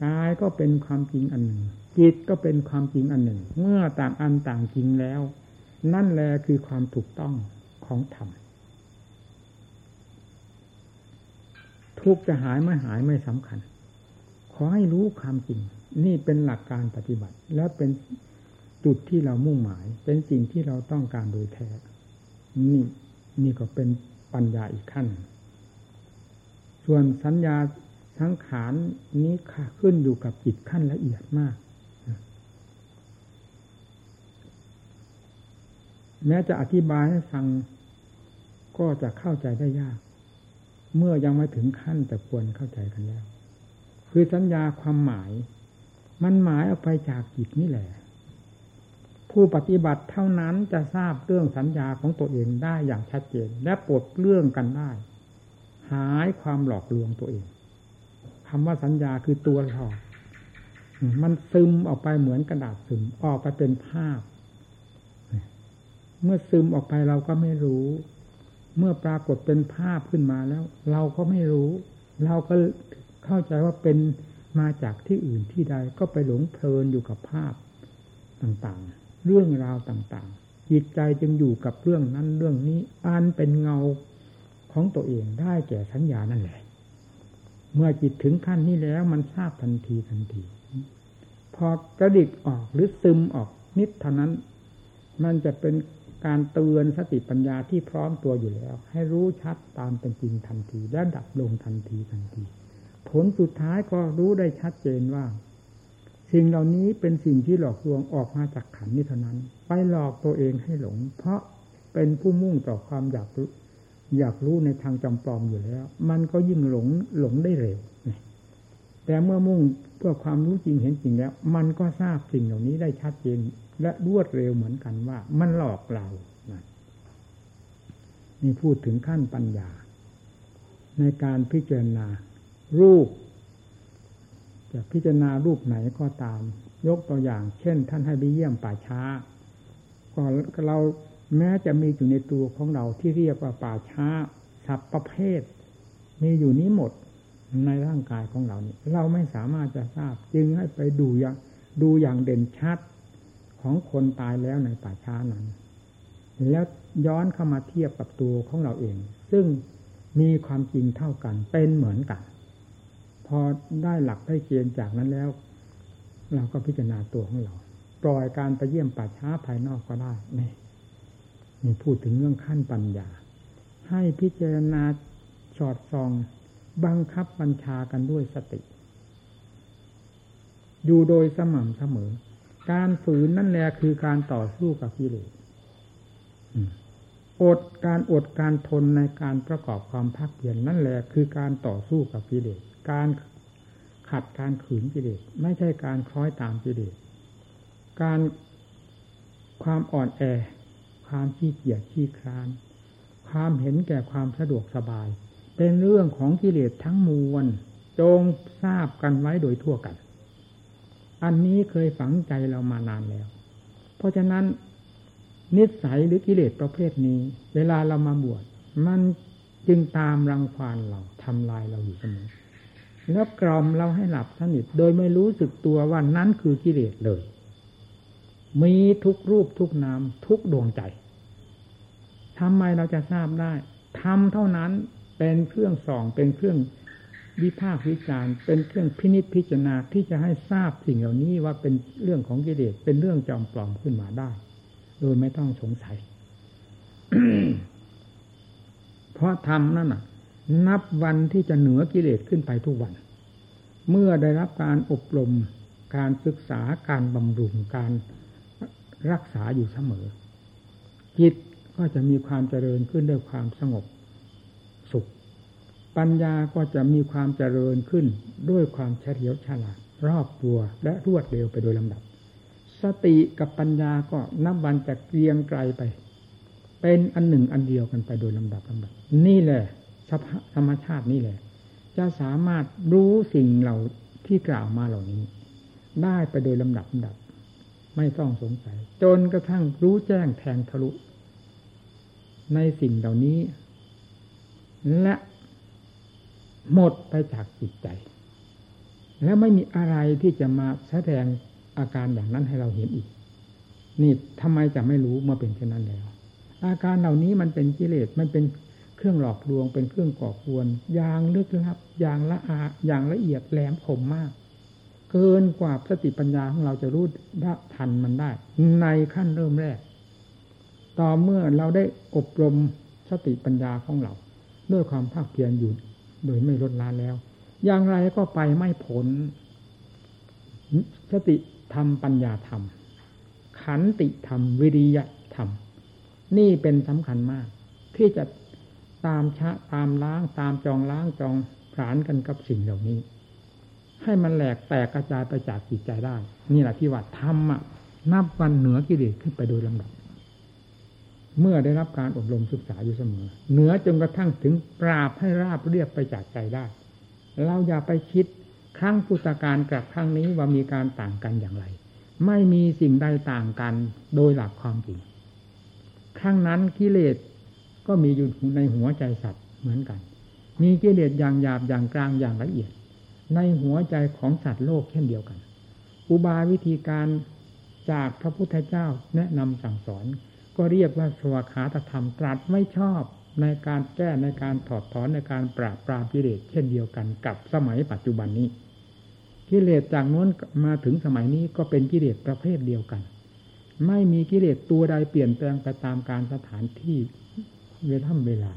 Speaker 1: กายก็เป็นความจริงอันหนึ่ง จิตก็เป็นความจริงอันหนึ่ง เมื่อต่างอันต่างจริงแล้ว นั่นแหละคือความถูกต้องของธรรมทุกจะหายไม่หายไม่สำคัญ ขอให้รู้ความจริง นี่เป็นหลักการปฏิบัติ และเป็นจุดที่เรามุ่งหมาย เป็นสิ่งที่เราต้องการโดยแท้ นี่นี่ก็เป็นปัญญาอีกขั้น ส่วนสัญญาสังขารนี้ค่ะขึ้นอยู่กับจิตขั้นละเอียดมาก แม้จะอธิบายให้ฟังก็จะเข้าใจได้ยาก เมื่อยังไม่ถึงขั้นแต่ควรเข้าใจกันแล้ว คือสัญญาความหมาย มันหมายออกไปจากจิตนี่แหละ ผู้ปฏิบัติเท่านั้นจะทราบเรื่องสัญญาของตัวเองได้อย่างชัดเจน และปลดเรื่องกันได้ หายความหลอกลวงตัวเองคำว่าสัญญาคือตัวหลอกมันซึมออกไปเหมือนกระดาษซึมออกไปเป็นภาพ เมื่อซึมออกไปเราก็ไม่รู้ เมื่อปรากฏเป็นภาพขึ้นมาแล้ว เราก็ไม่รู้ เราก็เข้าใจว่าเป็น มาจากที่อื่นที่ใดก็ไปหลงเพลินอยู่กับภาพต่างๆ เรื่องราวต่างๆ จิตใจจึงอยู่กับเรื่องนั้นเรื่องนี้อันเป็นเงาของตัวเองได้แก่สัญญานั่นแหละ เมื่อจิตถึงขั้นนี้แล้วมันทราบทันทีทันที พอกระดิกออกหรือซึมออกนิดเท่านั้น มันจะเป็นการเตือนสติปัญญาที่พร้อมตัวอยู่แล้ว ให้รู้ชัดตามเป็นจริงทันทีและดับลงทันทีทันที ผลสุดท้ายก็รู้ได้ชัดเจนว่า สิ่งเหล่านี้เป็นสิ่งที่หลอกลวงออกมาจากขันนี้เท่านั้น ไปหลอกตัวเองให้หลง เพราะเป็นผู้มุ่งต่อความอยากรู้อยากรู้ในทางจำปลอมอยู่แล้ว มันก็ยิ่งหลงหลงได้เร็วแต่เมื่อมุ่งเพื่อความรู้จริงเห็นจริงแล้ว มันก็ทราบสิ่งเหล่านี้ได้ชัดเจนและรวดเร็วเหมือนกันว่า มันหลอกเรานี่พูดถึงขั้นปัญญา ในการพิจารณา รูปจะพิจารณารูปไหนก็ตาม ยกตัวอย่าง เช่น ท่านให้ไปเยี่ยมป่าช้าก็เราแม้จะมีอยู่ในตัวของเราที่เรียกว่าป่าช้าสับประเภท มีอยู่นี้หมดในร่างกายของเรานี่เราไม่สามารถจะทราบ จึงให้ไปดูอย่างดูอย่างเด่นชัดของคนตายแล้วในป่าช้านั้น แล้วย้อนเข้ามาเทียบกับตัวของเราเอง ซึ่งมีความจริงเท่ากันเป็นเหมือนกัน พอได้หลักได้เกณฑ์จากนั้นแล้ว เราก็พิจารณาตัวของเรา ปล่อยการไปเยี่ยมป่าช้าภายนอกก็ได้นี่นี่พูดถึงเรื่องขั้นปัญญา ให้พิจารณาสอดส่องบังคับบัญชากันด้วยสติ อยู่โดยสม่ำเสมอ การฝืนนั่นแหละคือการต่อสู้กับกิเลสอดการอดการทนในการประกอบความภาคเพียรนนั่นแหละคือการต่อสู้กับกิเลส การขัดการขืนกิเลสไม่ใช่การคล้อยตามกิเลสการความอ่อนแอ ความขี้เกียจขี้คร้าน ความเห็นแก่ความสะดวกสบาย เป็นเรื่องของกิเลสทั้งมวลจงทราบกันไว้โดยทั่วกัน อันนี้เคยฝังใจเรามานานแล้ว เพราะฉะนั้น นิสัยหรือกิเลสประเภทนี้ เวลาเรามาบวชมันจึงตามรังควานเราทำลายเราอยู่เสมอ แล้วกล่อมเราให้หลับสนิทโดยไม่รู้สึกตัวว่านั้นคือกิเลสเลย มีทุกรูปทุกนามทุกดวงใจทำไมเราจะทราบได้ทำเท่านั้นเป็นเครื่องส่องเป็นเครื่องวิพากษ์วิจารณ์เป็นเครื่องพินิจพิจารณาที่จะให้ทราบสิ่งเหล่านี้ว่าเป็นเรื่องของกิเลสเป็นเรื่องจอมปลอมขึ้นมาได้ โดยไม่ต้องสงสัย เพราะธรรมนั่นน่ะ นับวันที่จะเหนือกิเลสขึ้นไปทุกวัน เมื่อได้รับการอบรม การศึกษาการบำรุงการรักษาอยู่เสมอ จิตก็จะมีความเจริญขึ้นด้วยความสงบสุข ปัญญาก็จะมีความเจริญขึ้นด้วยความเฉลียวฉลาดรอบตัวและรวดเร็วไปโดยลำดับ สติกับปัญญาก็นับวันจะเกรียงไกลไป เป็นอันหนึ่งอันเดียวกันไปโดยลำดับลำดับ นี่แหละ ธรรมชาตินี่แหละ จะสามารถรู้สิ่งเหล่าที่กล่าวมาเหล่านี้ ได้ไปโดยลำดับลำดับ ไม่ต้องสงสัย จนกระทั่งรู้แจ้งแทงทะลุ ในสิ่งเหล่านี้ และหมดไปจากจิตใจ แล้วไม่มีอะไรที่จะมาแสดงอาการอย่างนั้นให้เราเห็นอีก นี่ทำไมจะไม่รู้เมื่อเป็นเช่นนั้นแล้ว อาการเหล่านี้มันเป็นกิเลสมันเป็น เครื่องหลอกลวงเป็นเครื่องก่อควรอย่างลึกลับอย่างละอาอย่างละเอียดแหลมคมมาก เกินกว่าสติปัญญาของเราจะรู้ทันมันได้ ในขั้นเริ่มแรก ต่อเมื่อเราได้อบรมสติปัญญาของเรา ด้วยความภาคเพียรอยู่โดยไม่ลดละแล้ว อย่างไรก็ไปไม่ผล สติธรรมปัญญาธรรม ขันติธรรม วิริยะธรรม นี่เป็นสำคัญมาก ที่จะ ตามชะตามล้างตามจองล้างจองผานกันกับสิ่งเหล่านี้ ให้มันแหลกแตกกระจายไปจากจิตใจได้ นี่แหละที่ว่าธรรมะนับวันเหนือกิเลสขึ้นไปโดยลำดับ เมื่อได้รับการอบรมศึกษาอยู่เสมอ เหนือจนกระทั่งถึงปราบให้ราบเรียบไปจากใจได้ เราอย่าไปคิดครั้งพุทธการกับครั้งนี้ว่ามีการต่างกันอย่างไร ไม่มีสิ่งใดต่างกันโดยหลักความจริงครั้งนั้นกิเลส ก็มีอยู่ในหัวใจสัตว์เหมือนกัน มีกิเลสอย่างหยาบอย่างกลางอย่างละเอียด ในหัวใจของสัตว์โลกเช่นเดียวกัน อุบายวิธีการจากพระพุทธเจ้าแนะนำสั่งสอน ก็เรียกว่าสวขาตธรรมตรัสไม่ชอบในการแก้ในการถอดถอนในการปราบปรามกิเลสเช่นเดียวกันกับสมัยปัจจุบันนี้กิเลสจากโน้นมาถึงสมัยนี้ก็เป็นกิเลสประเภทเดียวกัน ไม่มีกิเลสตัวใดเปลี่ยนแปลงไปตามการสถานที่ เวลาเวลา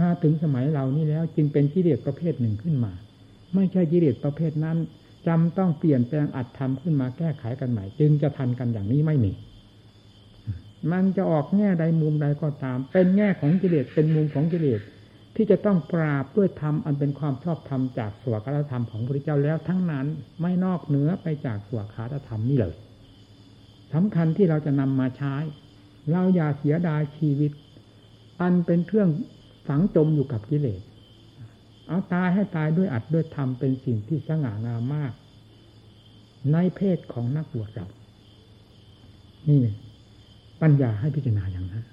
Speaker 1: มาถึงสมัยเรานี้แล้ว จึงเป็นกิเลสประเภทหนึ่งขึ้นมา ไม่ใช่กิเลสประเภทนั้นจำต้องเปลี่ยนแปลงอัดทำขึ้นมาแก้ไขกันใหม่ จึงจะทันกันอย่างนี้ไม่มี มันจะออกแง่ใดมุมใดก็ตาม เป็นแง่ของกิเลสเป็นมุมของกิเลสที่จะต้องปราบด้วยธรรมอันเป็นความชอบธรรมจากสวขาธรรมของพระเจ้าแล้วทั้งนั้นไม่นอกเหนือไปจากสวขาธรรมนี่เลยสำคัญที่เราจะนำมาใช้ เราอย่าเสียดายชีวิต อันเป็นเครื่องฝังจมอยู่กับกิเลส เอาตายให้ตายด้วยอัดด้วยธรรมเป็นสิ่งที่สง่างามมาก ในเพศของนักบวชเรา นี่ปัญญาให้พิจารณาอย่างนั้น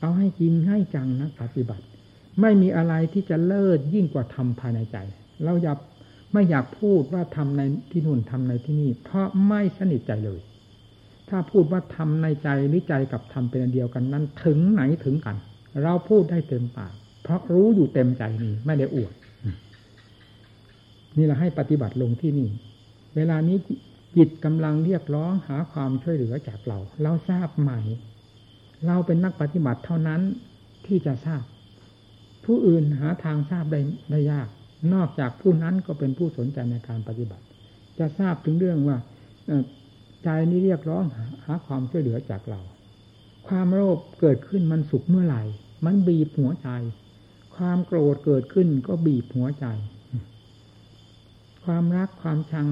Speaker 1: เอาให้จริงให้จังนะปฏิบัติ ไม่มีอะไรที่จะเลิศยิ่งกว่าทำภายในใจ เราอยากไม่อยากพูดว่าทำในที่นู่นทำในที่นี่ เพราะไม่สนิทใจเลย ถ้าพูดว่าทำในใจหรือใจกับทำเป็นเดียวกันนั้น ถึงไหนถึงกัน เราพูดได้เต็มปาก เพราะรู้อยู่เต็มใจนี่ไม่ได้อวดนี่เราให้ปฏิบัติลงที่นี่ เวลานี้จิตกำลังเรียกร้องหาความช่วยเหลือจากเรา เราทราบไหม เราเป็นนักปฏิบัติเท่านั้นที่จะทราบ ผู้อื่นหาทางทราบได้ได้ยาก นอกจากผู้นั้นก็เป็นผู้สนใจในการปฏิบัติ จะทราบถึงเรื่องว่า ใจนี้เรียกร้องหาความช่วยเหลือจากเรา ความโลภเกิดขึ้นมันสุขเมื่อไหร่ มันบีบหัวใจ ความโกรธเกิดขึ้นก็บีบหัวใจ ความรักความชัง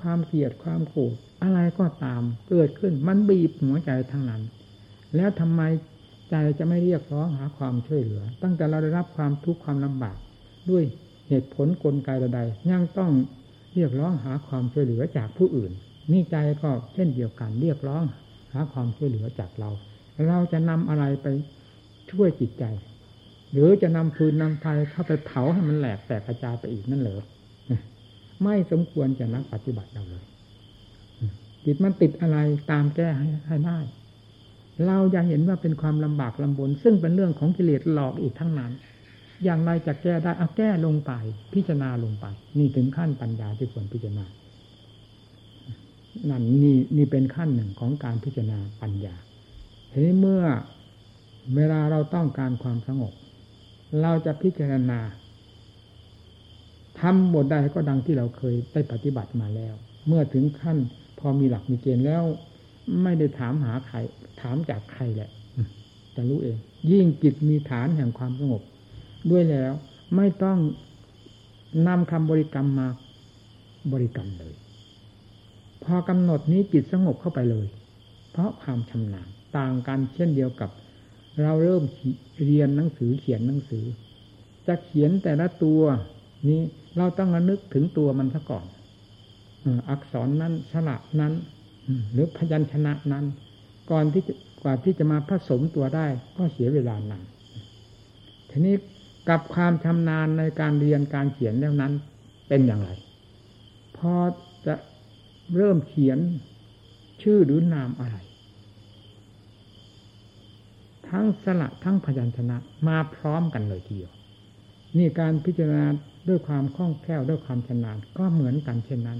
Speaker 1: ความเกลียดความโกรธอะไรก็ตามเกิดขึ้นมันบีบหัวใจทั้งนั้น แล้วทำไมใจจะไม่เรียกร้องหาความช่วยเหลือ ตั้งแต่เราได้รับความทุกข์ความลำบากด้วยเหตุผลกลไกใดยังต้องเรียกร้องหาความช่วยเหลือจากผู้อื่น นี่ใจก็เช่นเดียวกันเรียกร้องหาความช่วยเหลือจากเรา เราจะนำอะไรไปช่วยจิตใจ หรือจะนำฟืนนำไฟเข้าไปเผาให้มันแหลกแตกกระจายไปอีกนั่นเหรอไม่สมควรจะนักปฏิบัติเราเลยจิตมันติดอะไรตามแก้ให้ให้ได้เราอย่าเห็นว่าเป็นความลำบากลำบน ซึ่งเป็นเรื่องของกิเลสหลอกอีกทั้งนั้น อย่างไรจะแก้ได้เอาแก้ลงไป พิจารณาลงไป นี่ถึงขั้นปัญญาที่ควรพิจารณา นั่นนี่นี่เป็นขั้นหนึ่งของการพิจารณาปัญญาทีนี้เมื่อเวลาเราต้องการความสงบ เราจะพิจารณาทำบทใดก็ดังที่เราเคยได้ปฏิบัติมาแล้ว เมื่อถึงขั้นพอมีหลักมีเกณฑ์แล้ว ไม่ได้ถามหาใคร ถามจากใครแหละจะรู้เอง ยิ่งจิตมีฐานแห่งความสงบ ด้วยแล้วไม่ต้องนำคำบริกรรมมาบริกรรมเลย พอกำหนดนี้จิตสงบเข้าไปเลย เพราะความชำนาญต่างกันเช่นเดียวกับ เราเริ่มเรียนหนังสือเขียนหนังสือ จะเขียนแต่ละตัวนี้เราต้องระนึกถึงตัวมันซะก่อนอักษรนั้นฉละนั้น หรือพยัญชนะนั้น ก่อนที่กว่าที่จะมาผสมตัวได้ ก็เสียเวลานานทีนี้กับความชำนาญในการเรียนการเขียนแล้วนั้นเป็นอย่างไร พอ เริ่มเขียนชื่อหรือนามอะไร ทั้งสละทั้งพยัญชนะมาพร้อมกันเลยทีเดียว นี่การพิจารณาด้วยความคล่องแคล่วด้วยความชำนาญก็เหมือนกันเช่นนั้น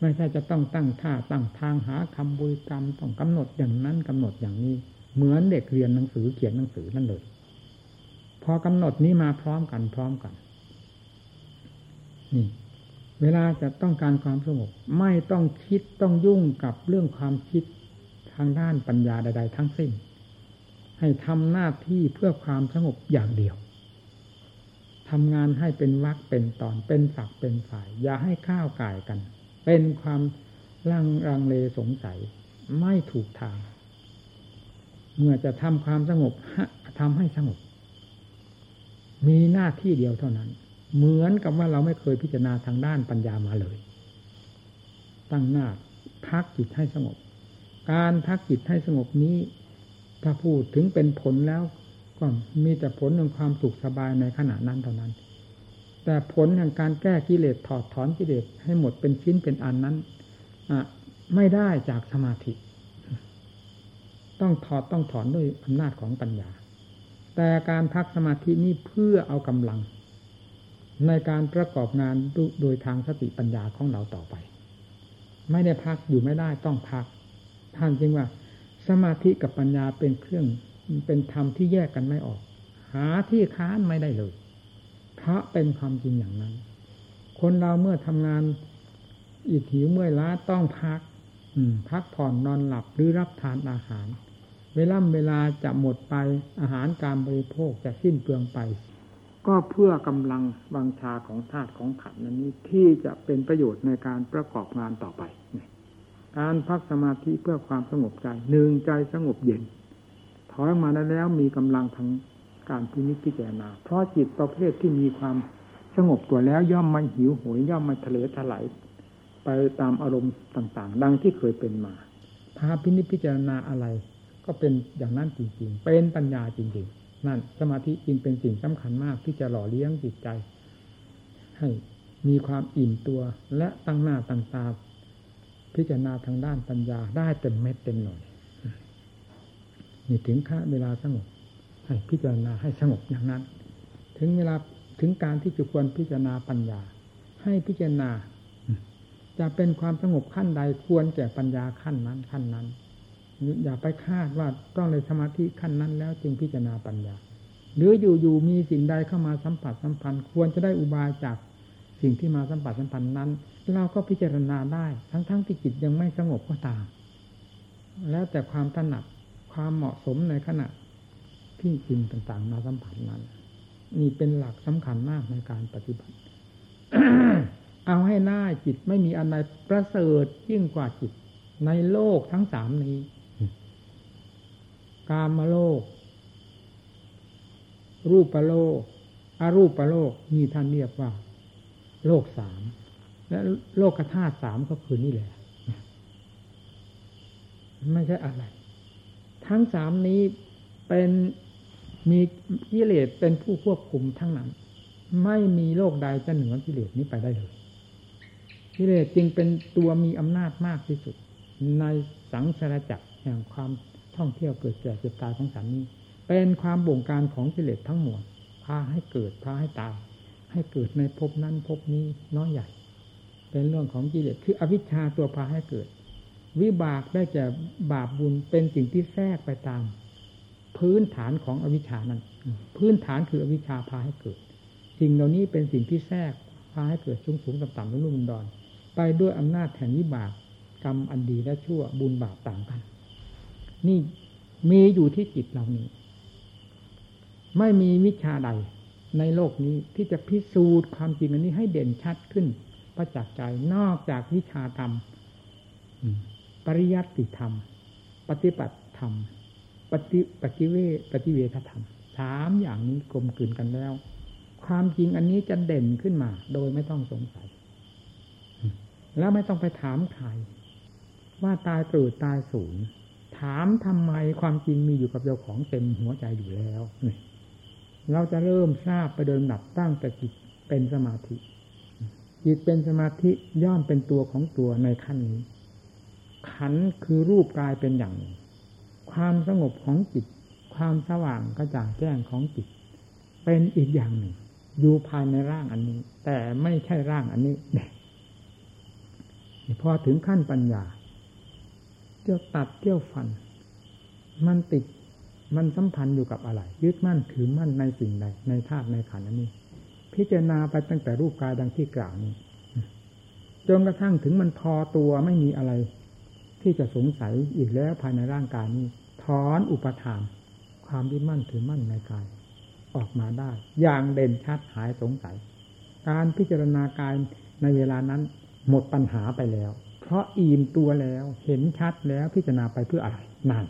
Speaker 1: ไม่ใช่จะต้องตั้งท่าตั้งทางหาคำบุญกรรมต้องกำหนดอย่างนั้นกำหนดอย่างนี้ เหมือนเด็กเรียนหนังสือเขียนหนังสือนั่นเลย พอกำหนดนี้มาพร้อมกันพร้อมกัน นี่ เวลาจะต้องการความสงบไม่ต้องคิดต้องยุ่งกับเรื่องความคิดทางด้านปัญญาใด ๆ ทั้งสิ้น ให้ทำหน้าที่เพื่อความสงบอย่างเดียวทำงานให้เป็นวักเป็นตอนเป็นฝักเป็นฝ่าย อย่าให้ข้าวไก่กัน เป็นความลังรังเลสงสัย ไม่ถูกทาง เมื่อจะทำความสงบทำให้สงบ มีหน้าที่เดียวเท่านั้น เหมือนกับว่าเราไม่เคยพิจารณาทางด้านปัญญามาเลย ตั้งหน้าพักจิตให้สงบ การพักจิตให้สงบนี้ ถ้าพูดถึงเป็นผลแล้ว ก็มีแต่ผลของความสุขสบายในขณะนั้นเท่านั้น แต่ผลแห่งการแก้กิเลสถอดถอนกิเลสให้หมดเป็นชิ้นเป็นอันนั้นไม่ได้จากสมาธิ ต้องถอดต้องถอนด้วยอำนาจของปัญญา แต่การพักสมาธินี้เพื่อเอากำลัง ในการประกอบงานโดยทางสติปัญญาของเราต่อไป ไม่ได้พักอยู่ไม่ได้ต้องพัก ท่านจึงว่า สมาธิกับปัญญาเป็นเครื่องเป็นธรรมที่แยกกันไม่ออก หาที่ค้านไม่ได้เลยเพราะเป็นความจริงอย่างนั้น คนเราเมื่อทำงานอิถิวเมื่อยล้าต้องพักพักผ่อนนอนหลับหรือรับทานอาหาร เวลาเวลาจะหมดไปอาหารการบริโภคจะสิ้นเปลืองไป ก็เพื่อกำลังบังชาของธาตุของขันนี้ที่จะเป็นประโยชน์ในการประกอบงานต่อไป การพักสมาธิเพื่อความสงบใจหนึ่งใจสงบเย็น ถอยมาได้แล้วมีกำลังทางการพินิจพิจารณา เพราะจิตประเภทที่มีความสงบตัวแล้วย่อมไม่หิวโหยย่อมไม่ทะเลถลายไปตามอารมณ์ต่างๆ ดังที่เคยเป็นมาพาพินิจพิจารณาอะไร ก็เป็นอย่างนั้นจริงๆ เป็นปัญญาจริงๆ นั่นสมาธิจริงเป็นสิ่งสำคัญมากที่จะหล่อเลี้ยงจิตใจ ให้มีความอิ่มตัวและตั้งหน้าตั้งตาพิจารณาทางด้านปัญญาได้เต็มเม็ดเต็มหน่วยนี่ถึงค่าเวลาสงบ ให้พิจารณาให้สงบอย่างนั้น ถึงเวลาถึงการที่จะควรพิจารณาปัญญา ให้พิจารณา จะเป็นความสงบขั้นใดควรแก่ปัญญาขั้นนั้นขั้นนั้น อย่าไปคาดว่าต้องในสมาธิขั้นนั้นแล้วจึงพิจารณาปัญญา หรืออยู่ๆมีสิ่งใดเข้ามาสัมผัสสัมพันธ์ ควรจะได้อุบายจากสิ่งที่มาสัมผัสสัมพันธ์นั้น เราก็พิจารณาได้ ทั้งๆทที่จิตยังไม่สงบก็ตาม แล้วแต่ความถนัดความเหมาะสมในขณะที่สิ่งต่างๆ มาสัมผัสนั้นนี่เป็นหลักสำคัญมากในการปฏิบัติ เอาให้หน้าจิตไม่มีอันใดประเสริฐยิ่งกว่าจิตในโลกทั้งสามนี้ กามโลก รูปโลกอารูปโลกนี่ท่านเรียกว่า โลกสามและโลกธาตุสามก็คือนี่แหละไม่ใช่อะไร ทั้งสามนี้เป็นมีกิเลสเป็นผู้ควบคุมทั้งนั้น ไม่มีโลกใดจะเหนือกิเลสนี้ไปได้เลยกิเลสจึงเป็นตัวมีอำนาจมากที่สุด ในสังสารจักรแห่งความ ท่องเที่ยวเกิดแก่เจ็บตายของสันนี้ เป็นความบงการของกิเลสทั้งหมดพาให้เกิดพาให้ตาย ให้เกิดในภพนั้นภพนี้น้อยใหญ่ เป็นเรื่องของกิเลสคืออวิชชาตัวพาให้เกิด วิบากได้แก่บาปบุญเป็นสิ่งที่แทรกไปตาม พื้นฐานของอวิชชานั้น พื้นฐานคืออวิชชาพาให้เกิดสิ่งเหล่านี้เป็นสิ่งที่แทรกพาให้เกิดสูงสูงต่ำต่ำรุ่มรุ่มดอน ไปด้วยอำนาจแห่งวิบากกรรมอันดีและชั่วบุญบาปต่างกัน นี่มีอยู่ที่จิตเรานี้ ไม่มีวิชาใดในโลกนี้ที่จะพิสูจน์ความจริงอันนี้ให้เด่นชัดขึ้นประจักษ์ใจนอกจากวิชาธรรมปริยัติธรรม ปฏิบัติธรรม ปฏิปฏิเวปฏิเวทธรรมสามอย่างนี้กลมกลืนกันแล้ว ความจริงอันนี้จะเด่นขึ้นมา โดยไม่ต้องสงสัย แล้วไม่ต้องไปถามใครว่าตายเกิดตายสูญ ถามทำไมความจริงมีอยู่กับเจ้าของเต็มหัวใจอยู่แล้วเราจะเริ่มทราบไปเดินหนับตั้งแต่จิตเป็นสมาธิ จิตเป็นสมาธิย่อมเป็นตัวของตัวในขั้นนี้ ขันคือรูปกายเป็นอย่างนึ่งความสงบของจิต ความสว่างกระจ่างแจ้งของจิต เป็นอีกอย่างหนึ่ง อยู่ภายในร่างอันนี้ แต่ไม่ใช่ร่างอันนี้พอถึงขั้นปัญญา ที่ยวตัดเที่ยวฟัน มันติดมันสัมพันธ์อยู่กับอะไร ยึดมั่นถือมั่นในสิ่งใดในธาตุในขันธ์นี้ พิจารณาไปตั้งแต่รูปกายดังที่กล่าวนี้จนกระทั่งถึงมันพอตัวไม่มีอะไร ที่จะสงสัยอีกแล้วภายในร่างกายนี้ ถอนอุปทาน ความยึดมั่นถือมั่นในกาย ออกมาได้ อย่างเด่นชัดหายสงสัย การพิจารณากายในเวลานั้นหมดปัญหาไปแล้ว เพราะอิ่มตัวแล้วเห็นชัดแล้วพิจารณาไปเพื่ออะไรนั่น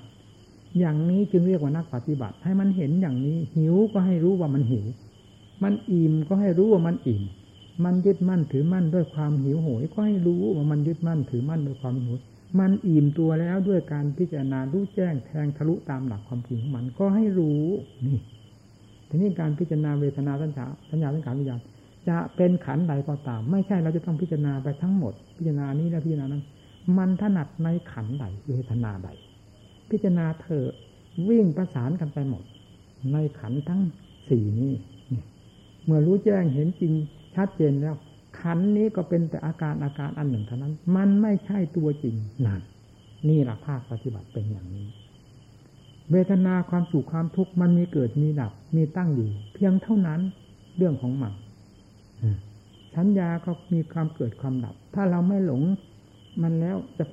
Speaker 1: อย่างนี้จึงเรียกว่านักปฏิบัติ ให้มันเห็นอย่างนี้ หิวก็ให้รู้ว่ามันหิว มันอิ่มก็ให้รู้ว่ามันอิ่ม มันยึดมั่นถือมั่นด้วยความหิวโหยก็ให้รู้ว่ามันยึดมั่นถือมั่นด้วยความหิวมันอิ่มตัวแล้วด้วยการพิจารณารู้แจ้งแทงทะลุตามหลักความจริงของมันก็ให้รู้นี่ทีนี้การพิจารณาเวทนาสัญญาสัญญาสังขารวิญญาณ จะเป็นขันใดก็ตาม ไม่ใช่เราจะต้องพิจารณาไปทั้งหมด พิจารณานี้และพิจารณานั้น มันถนัดในขันใดเวทนาใด พิจารณาเถอะวิ่งประสานกันไปหมด ในขันทั้งสี่นี้เมื่อรู้แจ้งเห็นจริงชัดเจนแล้ว ขันนี้ก็เป็นแต่อาการอาการอันหนึ่งเท่านั้น มันไม่ใช่ตัวจริงนั่นนี่หลักภาคปฏิบัติเป็นอย่างนี้ เวทนาความสุขความทุกข์มันมีเกิดมีดับมีตั้งอยู่ เพียงเท่านั้นเรื่องของมัน สัญญาก็มีความเกิดความดับ ถ้าเราไม่หลงมันแล้วจะ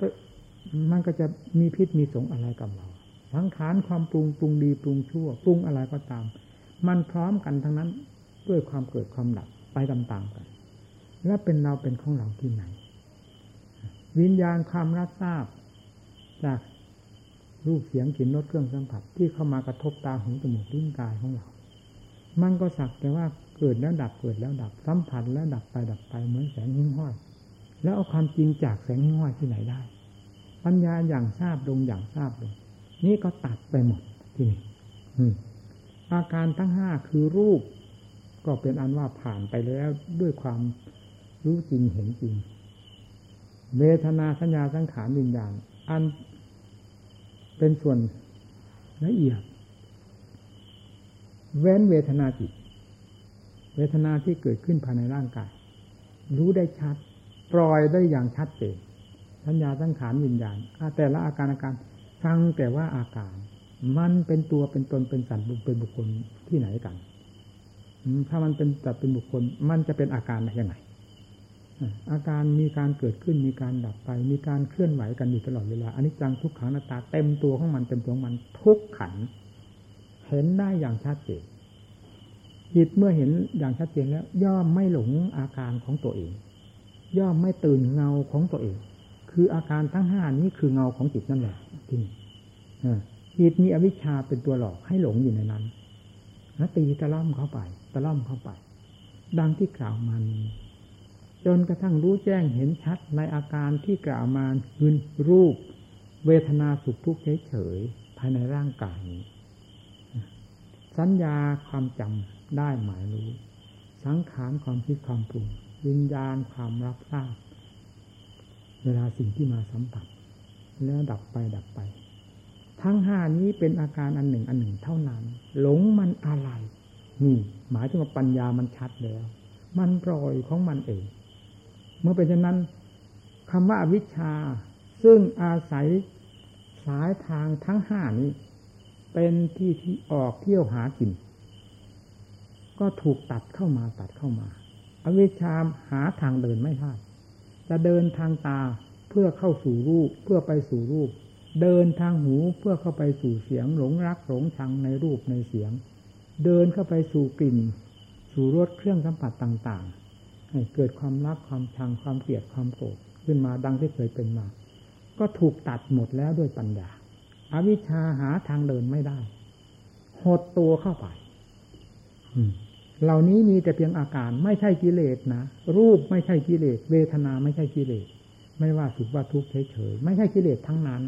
Speaker 1: มันก็จะมีพิษมีสงอะไรกับเราสังขารความปรุงปรุงดีปรุงชั่วปรุงอะไรก็ตาม มันพร้อมกันทั้งนั้นด้วยความเกิดความดับไปตามๆกัน และเป็นเราเป็นของเราที่ไหน วิญญาณความรับทราบ จากรูปเสียงกลิ่นรสเครื่องสัมผัสที่เข้ามากระทบตาหูจมูกลิ้นกายของเรา มันก็สักแต่ว่า เกิดแล้วดับเกิดแล้วดับสัมผัสแล้วดับไปดับไปเหมือนแสงหิ้งห้อย แล้วเอาความจริงจากแสงหิ้งห้อยที่ไหนได้ ปัญญาอย่างทราบลงอย่างทราบลงนี่ก็ตัดไปหมดที่นี่อาการทั้งห้าคือรูป ก็เป็นอันว่าผ่านไปแล้วด้วยความรู้จริงเห็นจริงเวทนาสัญญาสังขารวิญญาณอันเป็นส่วนละเอียดเว้นเวทนาจิต เวทนาที่เกิดขึ้นภายในร่างกาย รู้ได้ชัด ปล่อยได้อย่างชัดเจนสัญญาสังขารวิญญาณแต่ละอาการอาการฟังแต่ว่าอาการ มันเป็นตัวเป็นตนเป็นสัตว์เป็นบุคคลที่ไหนกันถ้ามันเป็นแต่เป็นบุคคล มันจะเป็นอาการได้ยังไงอาการมีการเกิดขึ้นมีการดับไป มีการเคลื่อนไหวกันอยู่ตลอดเวลาอันนี้จังทุกขังนาตาเต็มตัวของมันเต็มตัวของมันทุกขันเห็นได้อย่างชัดเจน จิตเมื่อเห็นอย่างชัดเจนแล้ว ย่อมไม่หลงอาการของตัวเอง ย่อมไม่ตื่นเงาของตัวเอง คืออาการทั้งห้านี้คือเงาของจิตนั่นแหละที่นี่จิตมีอวิชชาเป็นตัวหลอกให้หลงอยู่ในนั้นแล้วตีตะล่อมเข้าไปตะล่อมเข้าไป ดังที่กล่าวมานี้จนกระทั่งรู้แจ้งเห็นชัดในอาการที่กล่าวมาคือรูป เวทนาสุขทุกข์เฉยๆภายในร่างกายนี้ สัญญาความจำ ได้หมายรู้ สังขารความคิดความปรุงวิญญาณความรับทราบเวลาสิ่งที่มาสัมผัสแล้วดับไปดับไป ทั้งห้านี้เป็นอาการอันหนึ่งอันหนึ่งเท่านั้น หลงมันอะไรนี่หมายถึงว่าปัญญามันชัดแล้ว มันปล่อยของมันเอง เมื่อเป็นเช่นนั้นคำว่าอวิชชา ซึ่งอาศัยสายทางทั้งห้านี้ เป็นที่ที่ออกเที่ยวหากิน ก็ถูกตัดเข้ามาตัดเข้ามา อวิชชาหาทางเดินไม่ได้จะเดินทางตาเพื่อเข้าสู่รูปเพื่อไปสู่รูป เดินทางหูเพื่อเข้าไปสู่เสียงหลงรักหลงชังในรูปในเสียง เดินเข้าไปสู่กลิ่น สู่รสเครื่องสัมผัสต่างๆ ให้เกิดความรักความชังความเกลียดความโกรธขึ้นมาดังที่เคยเป็นมา ก็ถูกตัดหมดแล้วด้วยปัญญาอาวิชชาหาทางเดินไม่ได้หดตัวเข้าไป อืม เหล่านี้มีแต่เพียงอาการไม่ใช่กิเลสนะรูปไม่ใช่กิเลส เวทนาไม่ใช่กิเลส ไม่ว่าสุขว่าทุกข์เฉยๆไม่ใช่กิเลสทั้งนั้น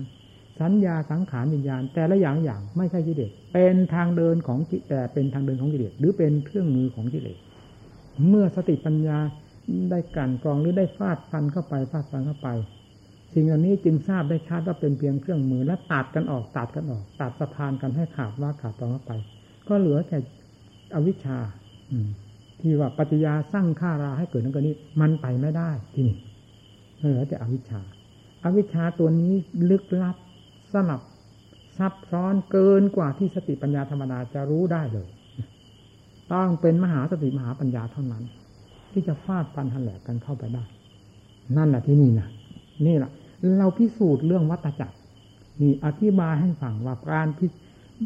Speaker 1: สัญญาสังขารวิญญาณ แต่ละอย่างอย่างไม่ใช่กิเลสเป็นทางเดินของกิแต่เป็นทางเดินของกิเลสหรือเป็นเครื่องมือของกิเลสเมื่อสติปัญญาได้กันกรองหรือได้ฟาดฟันเข้าไปฟาดฟันเข้าไป สิ่งเหล่านี้จึงทราบได้ชัดว่าเป็นเพียงเครื่องมือและตัดกันออกตัดกันออกตัดสะพานกันให้ขาดว่าขาดตอนเข้าไป ก็เหลือแต่อวิชชา ที่ว่าปัจจยาสร้างข้าราให้เกิดนั่นก็นี้ มันไปไม่ได้ที่นี่เหลือแต่อวิชชาอาวิชชาตัวนี้ลึกลับสลับซับซ้อนเกินกว่าที่สติปัญญาธรรมดาจะรู้ได้เลย ต้องเป็นมหาสติมหาปัญญาเท่านั้น ที่จะฟาดฟันหันแหลกกันเข้าไปได้ นั่นแหละที่นี่นะนี่แหละเราพิสูจน์เรื่องวัตจักรนี่อธิบายให้ฟังว่าการ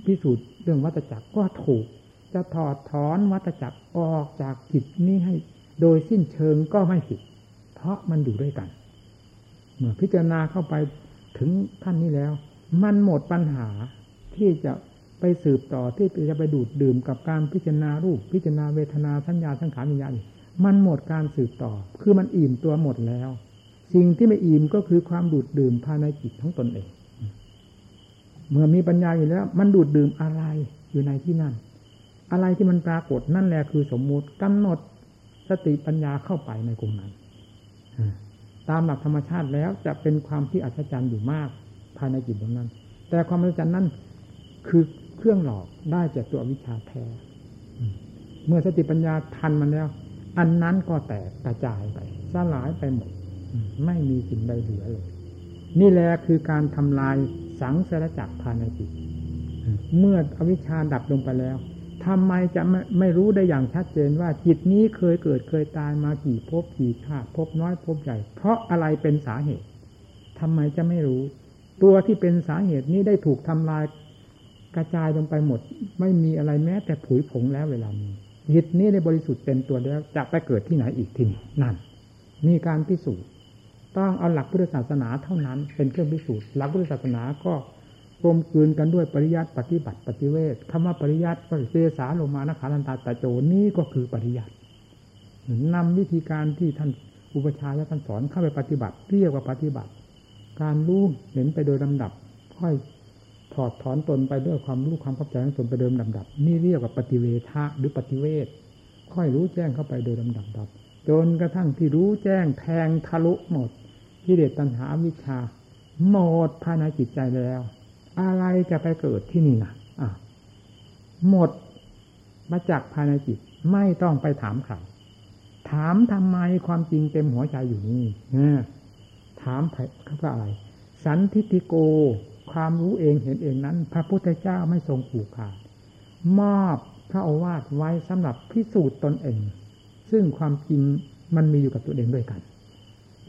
Speaker 1: พิสูจน์เรื่องวัตจักรก็ถูก จะถอดถอนวัตจักรออกจากจิตนี้ให้ โดยสิ้นเชิงก็ไม่ผิด เพราะมันอยู่ด้วยกัน เมื่อพิจารณาเข้าไปถึงขั้นนี้แล้ว มันหมดปัญหาที่จะไปสืบต่อที่จะไปดูดดื่มกับการพิจารณารูป พิจารณาเวทนาสัญญาสังขารวิญญาณมันหมดการสืบต่อ คือมันอิ่มตัวหมดแล้ว สิ่งที่ไม่อิ่มก็คือความดูดดื่มภายในจิตทั้งตนเอง เมื่อมีปัญญาอยู่แล้ว มันดูดดื่มอะไรอยู่ในที่นั่น อะไรที่มันปรากฏนั่นแหละคือสมมุติกำหนดสติปัญญาเข้าไปในกลุ่มนั้นตามหลักธรรมชาติแล้วจะเป็นความที่อัศจรรย์อยู่มากภายในจิตตรงนั้น แต่ความอัศจรรย์นั้นคือเครื่องหลอกได้จากตัววิชาแท้เมื่อสติปัญญาทันมันแล้ว อันนั้นก็แตกกระจายไปสลายไปหมด ไม่มีสิ่งใดเหลือเลย นี่แหละคือการทำลายสังสารจักรภายในจิต เมื่ออวิชชาดับลงไปแล้ว ทำไมจะไม่ไม่รู้ได้อย่างชัดเจนว่าจิตนี้เคยเกิดเคยตายมากี่ภพกี่ชาติภพน้อยภพใหญ่ เพราะอะไรเป็นสาเหตุทำไมจะไม่รู้ ตัวที่เป็นสาเหตุนี้ได้ถูกทำลายกระจายลงไปหมด ไม่มีอะไรแม้แต่ผุยผงแล้วเวลานี้จิตนี้ได้บริสุทธิ์เป็นตัวแล้วจะไปเกิดที่ไหนอีกทีนี้นั่น มีการพิสูจน์ต้องเอาหลักพุทธศาสนาเท่านั้นเป็นเครื่องพิสูจน์หลักพุทธศาสนาก็ กลมกลืนกันด้วยปริยัติปฏิบัติปฏิเวทคำว่าปริยัติปริเสสาลงมานะขาลันตาตาโจนี่ก็คือปริยัตินำวิธีการที่ท่านอุปชาและท่านสอนเข้าไปปฏิบัติเรียกว่าปฏิบัติ การรู้เห็นไปโดยลำดับ ค่อยถอดถอนตนไปด้วยความรู้ความเข้าใจของตนไปเดิมลำดับ นี่เรียกว่าปฏิเวทะหรือปฏิเวทค่อยรู้แจ้งเข้าไปโดยลำดับดับจนกระทั่งที่รู้แจ้งแทงทะลุหมดที่เด็ดตัณหาวิชาหมดภายในจิตใจแล้ว อะไรจะไปเกิดที่นี่นะอะหมดมาจากภายในจิตไม่ต้องไปถามใครถามทำไมความจริงเต็มหัวใจอยู่นี่ถามเขาว่าอะไร สันทิติโก ความรู้เองเห็นเองนั้น พระพุทธเจ้าไม่ทรงผูกขาดมอบพระโอวาทไว้สำหรับพิสูจน์ตนเอง ซึ่งความจริงมันมีอยู่กับตัวเองด้วยกัน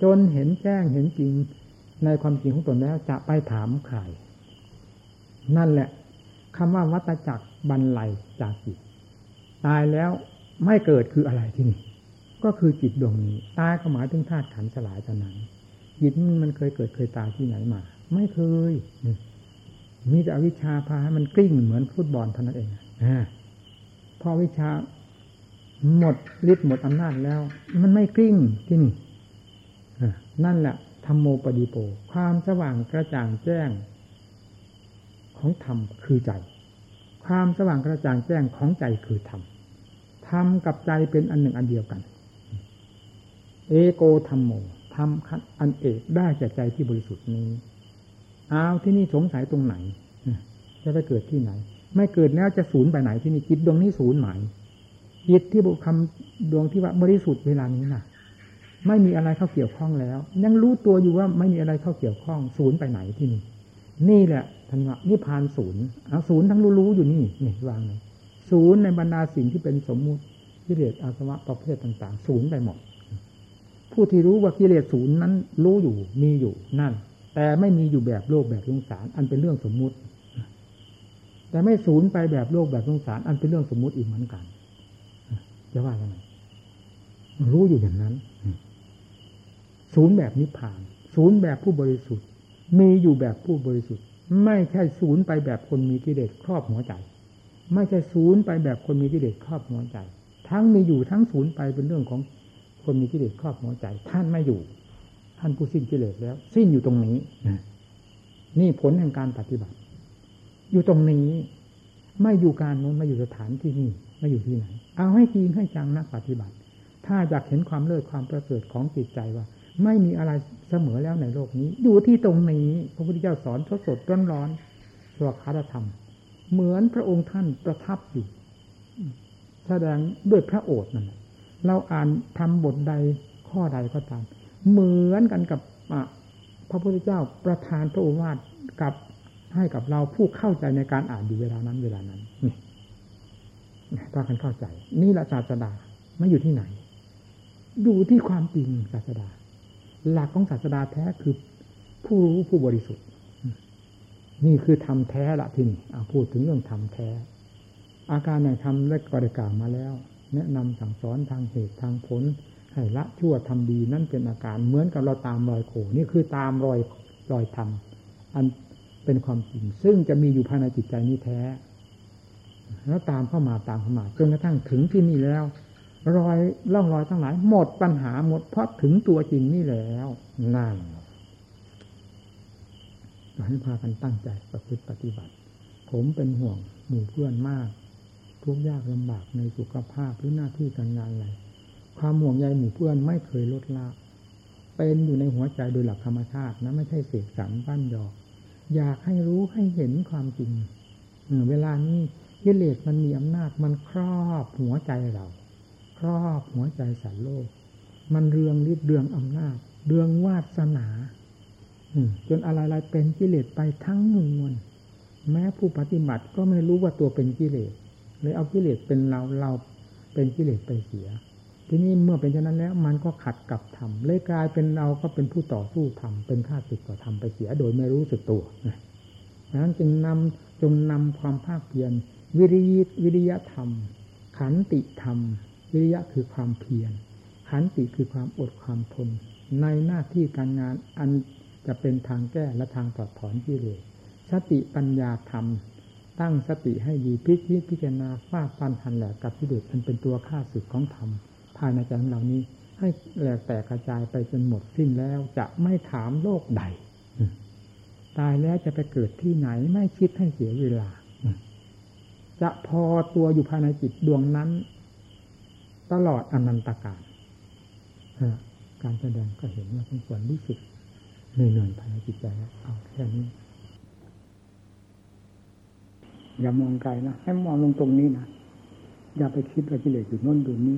Speaker 1: จนเห็นแจ้งเห็นจริงในความจริงของตนแล้วจะไปถามใคร นั่นแหละคำว่าวัตจักรบรรลัยจากจิต ตายแล้วไม่เกิดคืออะไรที่นี่ ก็คือจิตดวงนี้ ตายก็หมายถึงธาตุขันสลายเท่านั้นจิตมันเคยเกิดเคยตายที่ไหนมา ไม่เคยมีแต่อวิชชาพาให้มันกลิ้งเหมือนฟุตบอลเท่านั้นเองพอวิชาหมดฤทธิ์หมดอำนาจแล้ว มันไม่กลิ้งที่นี่นั่นแหละธรรมโมปดีโป ความสว่างกระจ่างแจ้ง ของธรรมคือใจ ความสว่างกระจ่างแจ้งของใจคือธรรมธรรมกับใจเป็นอันหนึ่งอันเดียวกัน เอโกธรรมโมธรรมอันเอกได้จากใจที่บริสุทธิ์นี้เอาที่นี่สงสัยตรงไหนจะไปเกิดที่ไหน ไม่เกิดแล้วจะศูนย์ไปไหนที่นี่จิตดวงนี้ศูนย์หมายจิตที่บุคำดวงที่ว่าบริสุทธิ์เวลานี้น่ะ ไม่มีอะไรเข้าเกี่ยวข้องแล้ว ยังรู้ตัวอยู่ว่าไม่มีอะไรเข้าเกี่ยวข้อง ศูนย์ไปไหนที่นี่นี่แหละ ท่านว่านิพานศูนย์เอาศูนย์ทั้งรู้ๆอยู่นี่นี่วางเลยศูนย์ในบรรดาสิ่งที่เป็นสมมุติกิเลสอาสวะประเภทต่างๆ ศูนย์ไปหมด ผู้ที่รู้ว่ากิเลสศูนย์นั้นรู้อยู่มีอยู่นั่น แต่ไม่มีอยู่แบบโลกแบบสงสาร อันเป็นเรื่องสมมุติ แต่ไม่ศูนย์ไปแบบโลกแบบสงสาร อันเป็นเรื่องสมมุติอีกเหมือนกันจะว่ายังไงรู้อยู่อย่างนั้น ศูนย์แบบนิพพาน ศูนย์แบบผู้บริสุทธิ์ มีอยู่แบบผู้บริสุทธิ์ ไม่ใช่ศูนย์ไปแบบคนมีกิเลสครอบหัวใจ ไม่ใช่ศูนย์ไปแบบคนมีกิเลสครอบหัวใจ ทั้งมีอยู่ทั้งศูนย์ไปเป็นเรื่องของคนมีกิเลสครอบหัวใจ ท่านไม่อยู่ ท่านผู้สิ้นกิเลสแล้ว สิ้นอยู่ตรงนี้นี่ผลแห่งการปฏิบัติ อยู่ตรงนี้ ไม่อยู่การโน้นไม่อยู่สถานที่นี่ไม่อยู่ที่ไหน เอาให้จริงให้จังนักปฏิบัติ ถ้าอยากเห็นความเลิศความประเสริฐของจิตใจว่า ไม่มีอะไรเสมอแล้วในโลกนี้ อยู่ที่ตรงนี้พระพุทธเจ้าสอนสดสดร้อนร้อนสวคาธรรม เหมือนพระองค์ท่านประทับอยู่แสดงด้วยพระโอษฐ์นั่นเราอ่านทำบทใดข้อใดก็ตาม เหมือนกันกับพระพุทธเจ้าประทานพระโอวาทกับให้กับเราผู้เข้าใจในการอ่านอยู่เวลานั้น เวลานั้นนี่พากันเข้าใจ นี่แหละศาสดาไม่อยู่ที่ไหน อยู่ที่ความจริงศาสดา หลักของศาสดาแท้คือผู้รู้ผู้บริสุทธิ์ นี่คือธรรมแท้ละที่นี่เอาพูดถึงเรื่องธรรมแท้ อาการแห่งธรรมได้กระดกล่าวมาแล้ว แนะนำสั่งสอนทางเหตุทางผลให้ละชั่วทำดีนั่นเป็นอาการเหมือนกับเราตามรอยโขนี่คือตามรอยรอยธรรมอันเป็นความจริงซึ่งจะมีอยู่ภายในจิตใจนี้แท้ แล้วตามเข้ามาตามเข้ามาจนกระทั่งถึงที่นี่แล้ว รอยล่องรอยทั้งหลาย หมดปัญหาหมดเพราะถึงตัวจริงนี่แล้วนั่นให้พากันตั้งใจประพฤติปฏิบัติ ผมเป็นห่วงหมู่เพื่อนมาก ทุกยากลำบากในสุขภาพหรือหน้าที่การงานอะไรความห่วงใยหมู่เพื่อนไม่เคยลดละเป็นอยู่ในหัวใจโดยหลักธรรมชาตินะไม่ใช่เสกสรรบ้านยอก อยากให้รู้ให้เห็นความจริงเวลานี้กิเลสมันมีอำนาจมันครอบหัวใจเรา รอบหัวใจสัตว์โลก มันเรืองฤทธิ์เรืองอำนาจ เรืองวาสนาจนอะไรๆเป็นกิเลสไปทั้งมวลแม้ผู้ปฏิบัติก็ไม่รู้ว่าตัวเป็นกิเลสเลยเอากิเลสเป็นเราเราเป็นกิเลสไปเสีย ทีนี้เมื่อเป็นเช่นนั้นแล้ว มันก็ขัดกับธรรมเลยกลายเป็นเราก็เป็นผู้ต่อสู้ธรรมเป็นข้าศึกต่อธรรมไปเสีย โดยไม่รู้สึกตัวดังนั้นจึงนำจงนำความภาคเพียรวิริยวิริยธรรม ขันติธรรม วิริยะคือความเพียรขันติคือความอดความทน ในหน้าที่การงานอันจะเป็นทางแก้และทางตอดถอนที่เลยสติปัญญาธรรม ตั้งสติให้ดีพิจิตพิจารณาฟาดฟันหันแหลกกับที่เด็ดมันเป็นตัวฆ่าศึกของธรรมภายในใจของเรานี้ ให้แหลกแตกกระจายไปจนหมดสิ้นแล้วจะไม่ถามโลกใด ตายแล้วจะไปเกิดที่ไหนไม่คิดให้เสียเวลา จะพอตัวอยู่ภายในจิตดวงนั้น ตลอดอนันตการการแสดงก็เห็นว่าเป็นส่วนรู้สึกเหนื่อยๆภายในจิตใจเอาแค่นี้ อย่ามองไกลนะให้มองลงตรงนี้นะอย่าไปคิดว่ากิเลสอยู่น่นอยู่นี้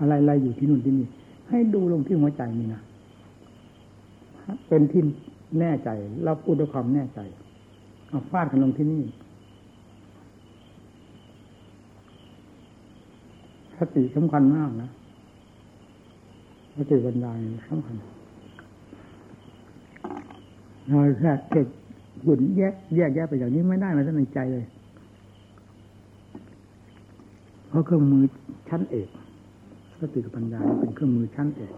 Speaker 1: อะไรๆอยู่ที่นู่นที่นี่ ให้ดูลงที่หัวใจนี่นะเป็นที่แน่ใจ เราพูดด้วยความแน่ใจเอาฟาดกันลงที่นี่ สติสำคัญมากนะสติปัญญาสำคัญเราแค่เก็บหุ่นแยกแยกแยกไปอย่างนี้ไม่ได้มาตั้งในใจเลย เพราะเครื่องมือชั้นเอกสติกับปัญญาเป็นเครื่องมือชั้นเอก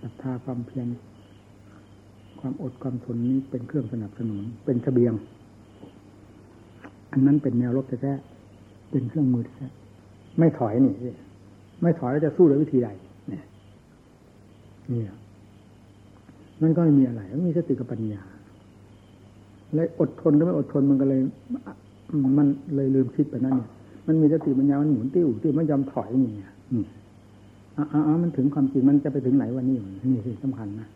Speaker 1: ศรัทธาความเพียรความอดความทนนี้เป็นเครื่องสนับสนุน เป็นเสบียง อันนั้นเป็นแนวรบแท้เป็นเครื่องมือแท้ ไม่ถอยนี่ไม่ถอยแล้วจะสู้ด้วยวิธีใดเนี่ยนี่มันก็ไม่มีอะไรมันมีสติกับปัญญา แล้วอดทนก็ไม่อดทนมันก็เลย มันเลยลืมคิดไปนั่นเนี่ยมันมีสติปัญญา มันหมุนติ้วติ้วไม่ยอมถอยนี่นี่อ๋ออ๋อมันถึงความจริงมันจะไปถึงไหนวันนี้นี่สิสำคัญนะ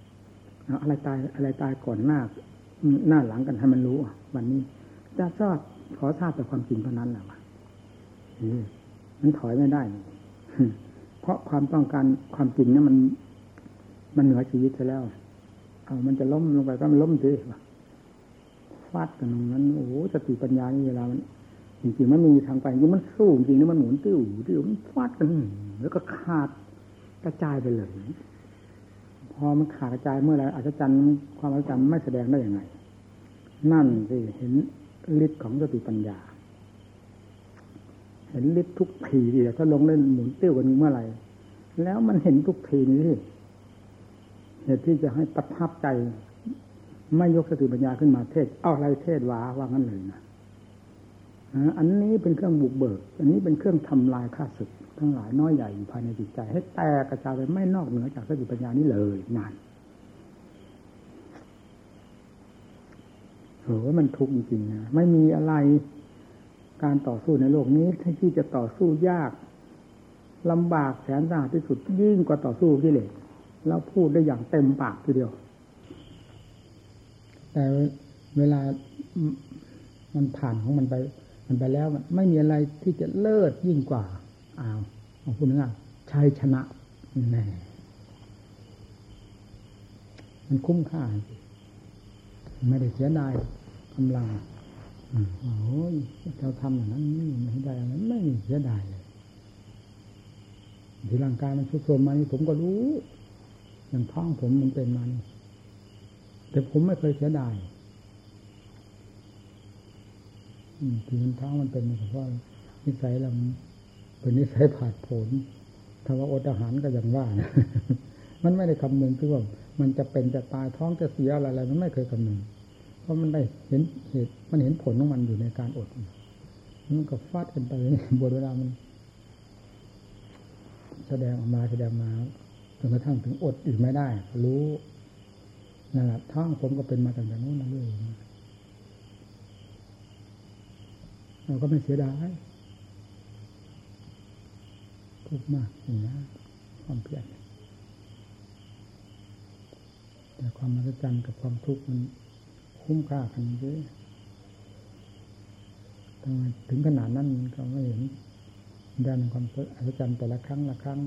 Speaker 1: อะไรตายอะไรตายก่อนหน้า หน้าหลังกันให้มันรู้วันนี้จะทราบขอทราบแต่ความจริงเท่านั้นแหละวะ มันถอยไม่ได้ เพราะความต้องการความจริงนี่มัน มันเหนือชีวิตไปแล้ว เอามันจะล้มลงไปก็มันล้มสิฟาดกันตรงนั้น โอ้โหสติปัญญานี่เวลามันจริงๆมันมีทางไปจริงมันสู้จริงนี่มันหมุนติ้วติ้วมันฟาดกันแล้วก็ขาดกระจายไปเลย พอมันขาดกระจายเมื่อไรอาจารย์ความอาจารย์ไม่แสดงได้อย่างไง นั่นสิเห็นฤทธิ์ของสติปัญญา เห็นฤทธิ์ทุกทีเดียวถ้าลงเล่นหมุนเตี้ยวกันเมื่อไหร่แล้วมันเห็นทุกทีนี้เหตุที่จะให้ประทับใจ ไม่ยกสติปัญญาขึ้นมาเทศ เอาอะไรเทศวาว่างั้นเลยนะอันนี้เป็นเครื่องบุกเบิก อันนี้เป็นเครื่องทำลายข้าศึก ทั้งหลายน้อยใหญ่อยู่ภายในจิตใจ ให้แตกกระจายไปไม่นอกเหนือจากสติปัญญานี้เลยนานโหมันทุกข์จริงๆนะไม่มีอะไร การต่อสู้ในโลกนี้ที่จะต่อสู้ยากลำบากแสนสาหัสที่สุดยิ่งกว่าต่อสู้กิเลสแล้วพูดได้อย่างเต็มปากทีเดียว แต่เวลามันผ่านของมันไป มันไปแล้วไม่มีอะไรที่จะเลิศยิ่งกว่าอ้าวของคุณง่ายชัยชนะแน่มันคุ้มค่า ไม่ได้เสียดายกำลัง โอ้ยเราทำอย่างนั้นนี่ไม่ได้อะไรไม่เสียดายเลยที่ร่างกายมันทุกโทรมมานี่ผมก็รู้ อย่างท้องผมมันเป็นมานี่แต่ผมไม่เคยเสียดายที่มันท้องมันเป็นเพราะนิสัยเราเป็นนิสัยผาดผลถ้าว่าอดอาหารก็อย่างว่านะมันไม่ได้คำนึงคือว่ามันจะเป็นจะตายท้องจะเสียอะไรอะไรมันไม่เคยคำนึง เพราะมันได้เห็นเหตุมันเห็นผลของมันอยู่ในการอด มันก็ฟาดกันไปบทเวลามัน แสดงออกมาแสดงมาจนกระทั่งถึงอดอีกไม่ได้ รู้นั่นแหละท้องผมก็เป็นมาตั้งแต่นู้นมาเรื่อยเราก็ไม่เสียดายทุกมากอย่างนี้ความเพียรแต่ความมหัศจรรย์กับความทุกข์มัน คุ้มค่ากันเยอะถึงขนาดนั้นก็ไม่เห็นด้านความอัศจรรย์แต่ละครั้งละครั้ง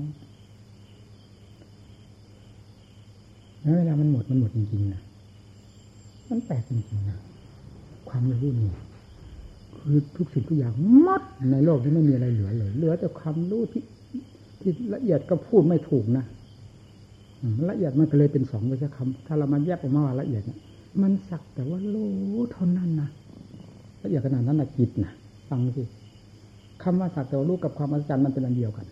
Speaker 1: แล้วเวลามันหมดมันหมดจริงๆนะมันแปลกจริงๆนะความรู้นี่คือทุกสิ่งทุกอย่างหมดในโลกนี้ไม่มีอะไรเหลือเลยเหลือแต่ความรู้ที่ที่ละเอียดก็พูดไม่ถูกนะละเอียดมันก็เลยเป็นสองไปสักคำถ้าเรามาแยกออกมาว่าละเอียดเนี่ย มันสักแต่ว่ารู้เท่านั้นนะละเอียดขนาดนั้นนะจิตนะฟังสิคำว่าสักแต่ว่ารู้กับความอัศจรรย์มันเป็นอันเดียวกัน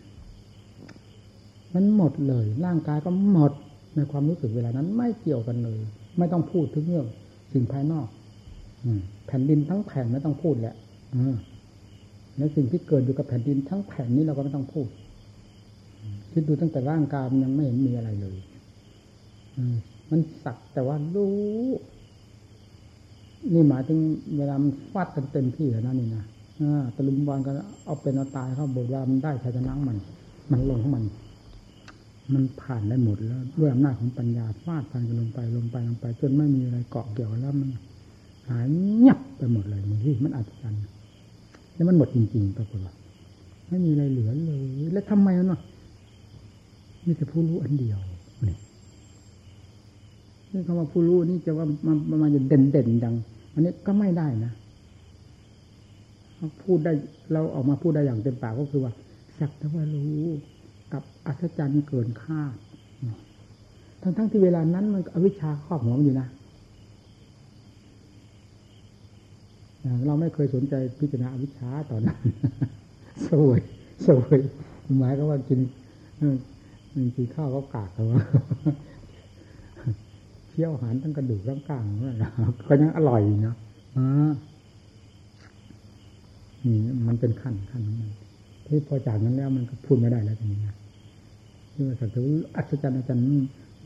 Speaker 1: มันหมดเลย ร่างกายก็หมดในความรู้สึกเวลานั้น ไม่เกี่ยวกันเลย ไม่ต้องพูดถึงเรื่องสิ่งภายนอกแผ่นดินทั้งแผ่นไม่ต้องพูดแหละและสิ่งที่เกิดอยู่กับแผ่นดินทั้งแผ่นนี้เราก็ไม่ต้องพูดคิดดูตั้งแต่ร่างกายมันยังไม่เห็นมีอะไรเลย มันสักแต่ว่ารู้นี่หมายถึงเวลามันฟาดกันเต็มที่แล้วนี่นะตะลุมบอลกันเอาเป็นเอาตายเข้าบทว่ามันได้ชัยชนะมัน มันลงของมัน มันผ่านได้หมดแล้ว ด้วยอำนาจของปัญญาฟาดพันกันลงไปลงไปลงไป จนไม่มีอะไรเกาะเกี่ยวแล้วมันหายเงียบไปหมดเลยมันที่มันอัศจรรย์แล้วมันหมดจริงๆปรากฏว่าไม่มีอะไรเหลือเลย แล้วทำไมเนาะมีแต่ผู้รู้อันเดียว นี่คำว่าผู้รู้นี่จะว่ามันมันจะเด่นเด่นดัง อันนี้ก็ไม่ได้นะพูดได้เราออกมาพูดได้อย่างเต็มปากก็คือว่าสักแต่ว่ารู้กับอัศจรรย์เกินคาดทั้งทั้งที่เวลานั้นมันอวิชชาครอบหัวอยู่นะเราไม่เคยสนใจพิจารณาอวิชชาตอนนั้นสวยสวยหมายก็ว่ากินกินข้าวก็กากแต่ว่า เคี่ยวหารทั้งกระดูกทั้งกลางก็ยังอร่อยเนาะนี่มันเป็นขั้นขั้นของมันที่พอจากนั้นแล้วมันก็พูดไม่ได้แล้วทีนี้นะที่ว่าสักแต่ว่าอัศจรรย์อาจารย์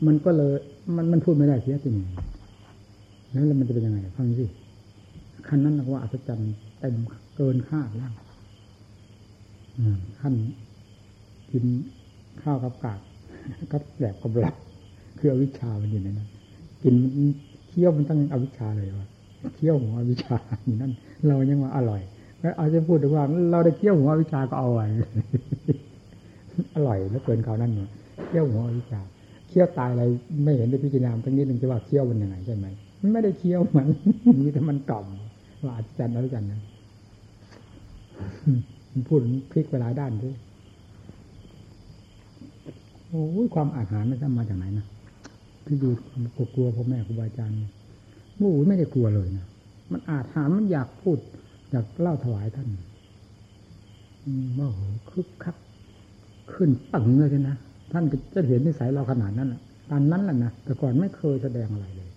Speaker 1: มันก็เลย มันมันพูดไม่ได้เสียทีนี้แล้วมันจะเป็นยังไงฟังสิขั้นนั้นเราว่าอัศจรรย์เต็มเกินคาดแล้วขั้นกินข้าวกับกากกับแหลกกับหลับคืออวิชชามันอยู่ในนั้น กินเคี้ยวมันตั้งอวิชชาเลยวะเคี้ยวหัวอวิชชาอยู่นั่นเรายังว่าอร่อยแล้วอาจจะพูดถึงว่า เราได้เคี้ยวหัวอวิชชาก็เอาไว้อร่อยแล้วเกินเขานั่นเนี่ยเคี้ยวหัวอวิชชาเคี้ยวตายอะไรไม่เห็นได้พิจารณาตั้งนิดหนึ่งจะว่าเคี้ยวมันยังไงใช่ไหมมันไม่ได้เคี้ยวมันมีแต่มันกล่อมว่าอาจารย์แล้วกันนะพูดพลิกไปหลายด้านด้วยโอ้ยความอาหารม่ทราบมาจากไหนนะ พี่ดูกลัวพ่อแม่ครูบาอาจารย์โอ้ยไม่ได้กลัวเลยนะมันอาจหามันอยากพูด อยากเล่าถวายท่านโอ้โหคึกคักขึ้นตึงเลยนะท่านจะเห็นนิสัยเราขนาดนั้นแหละตอนนั้นแหละนะแต่ก่อนไม่เคยแสดงอะไรเลย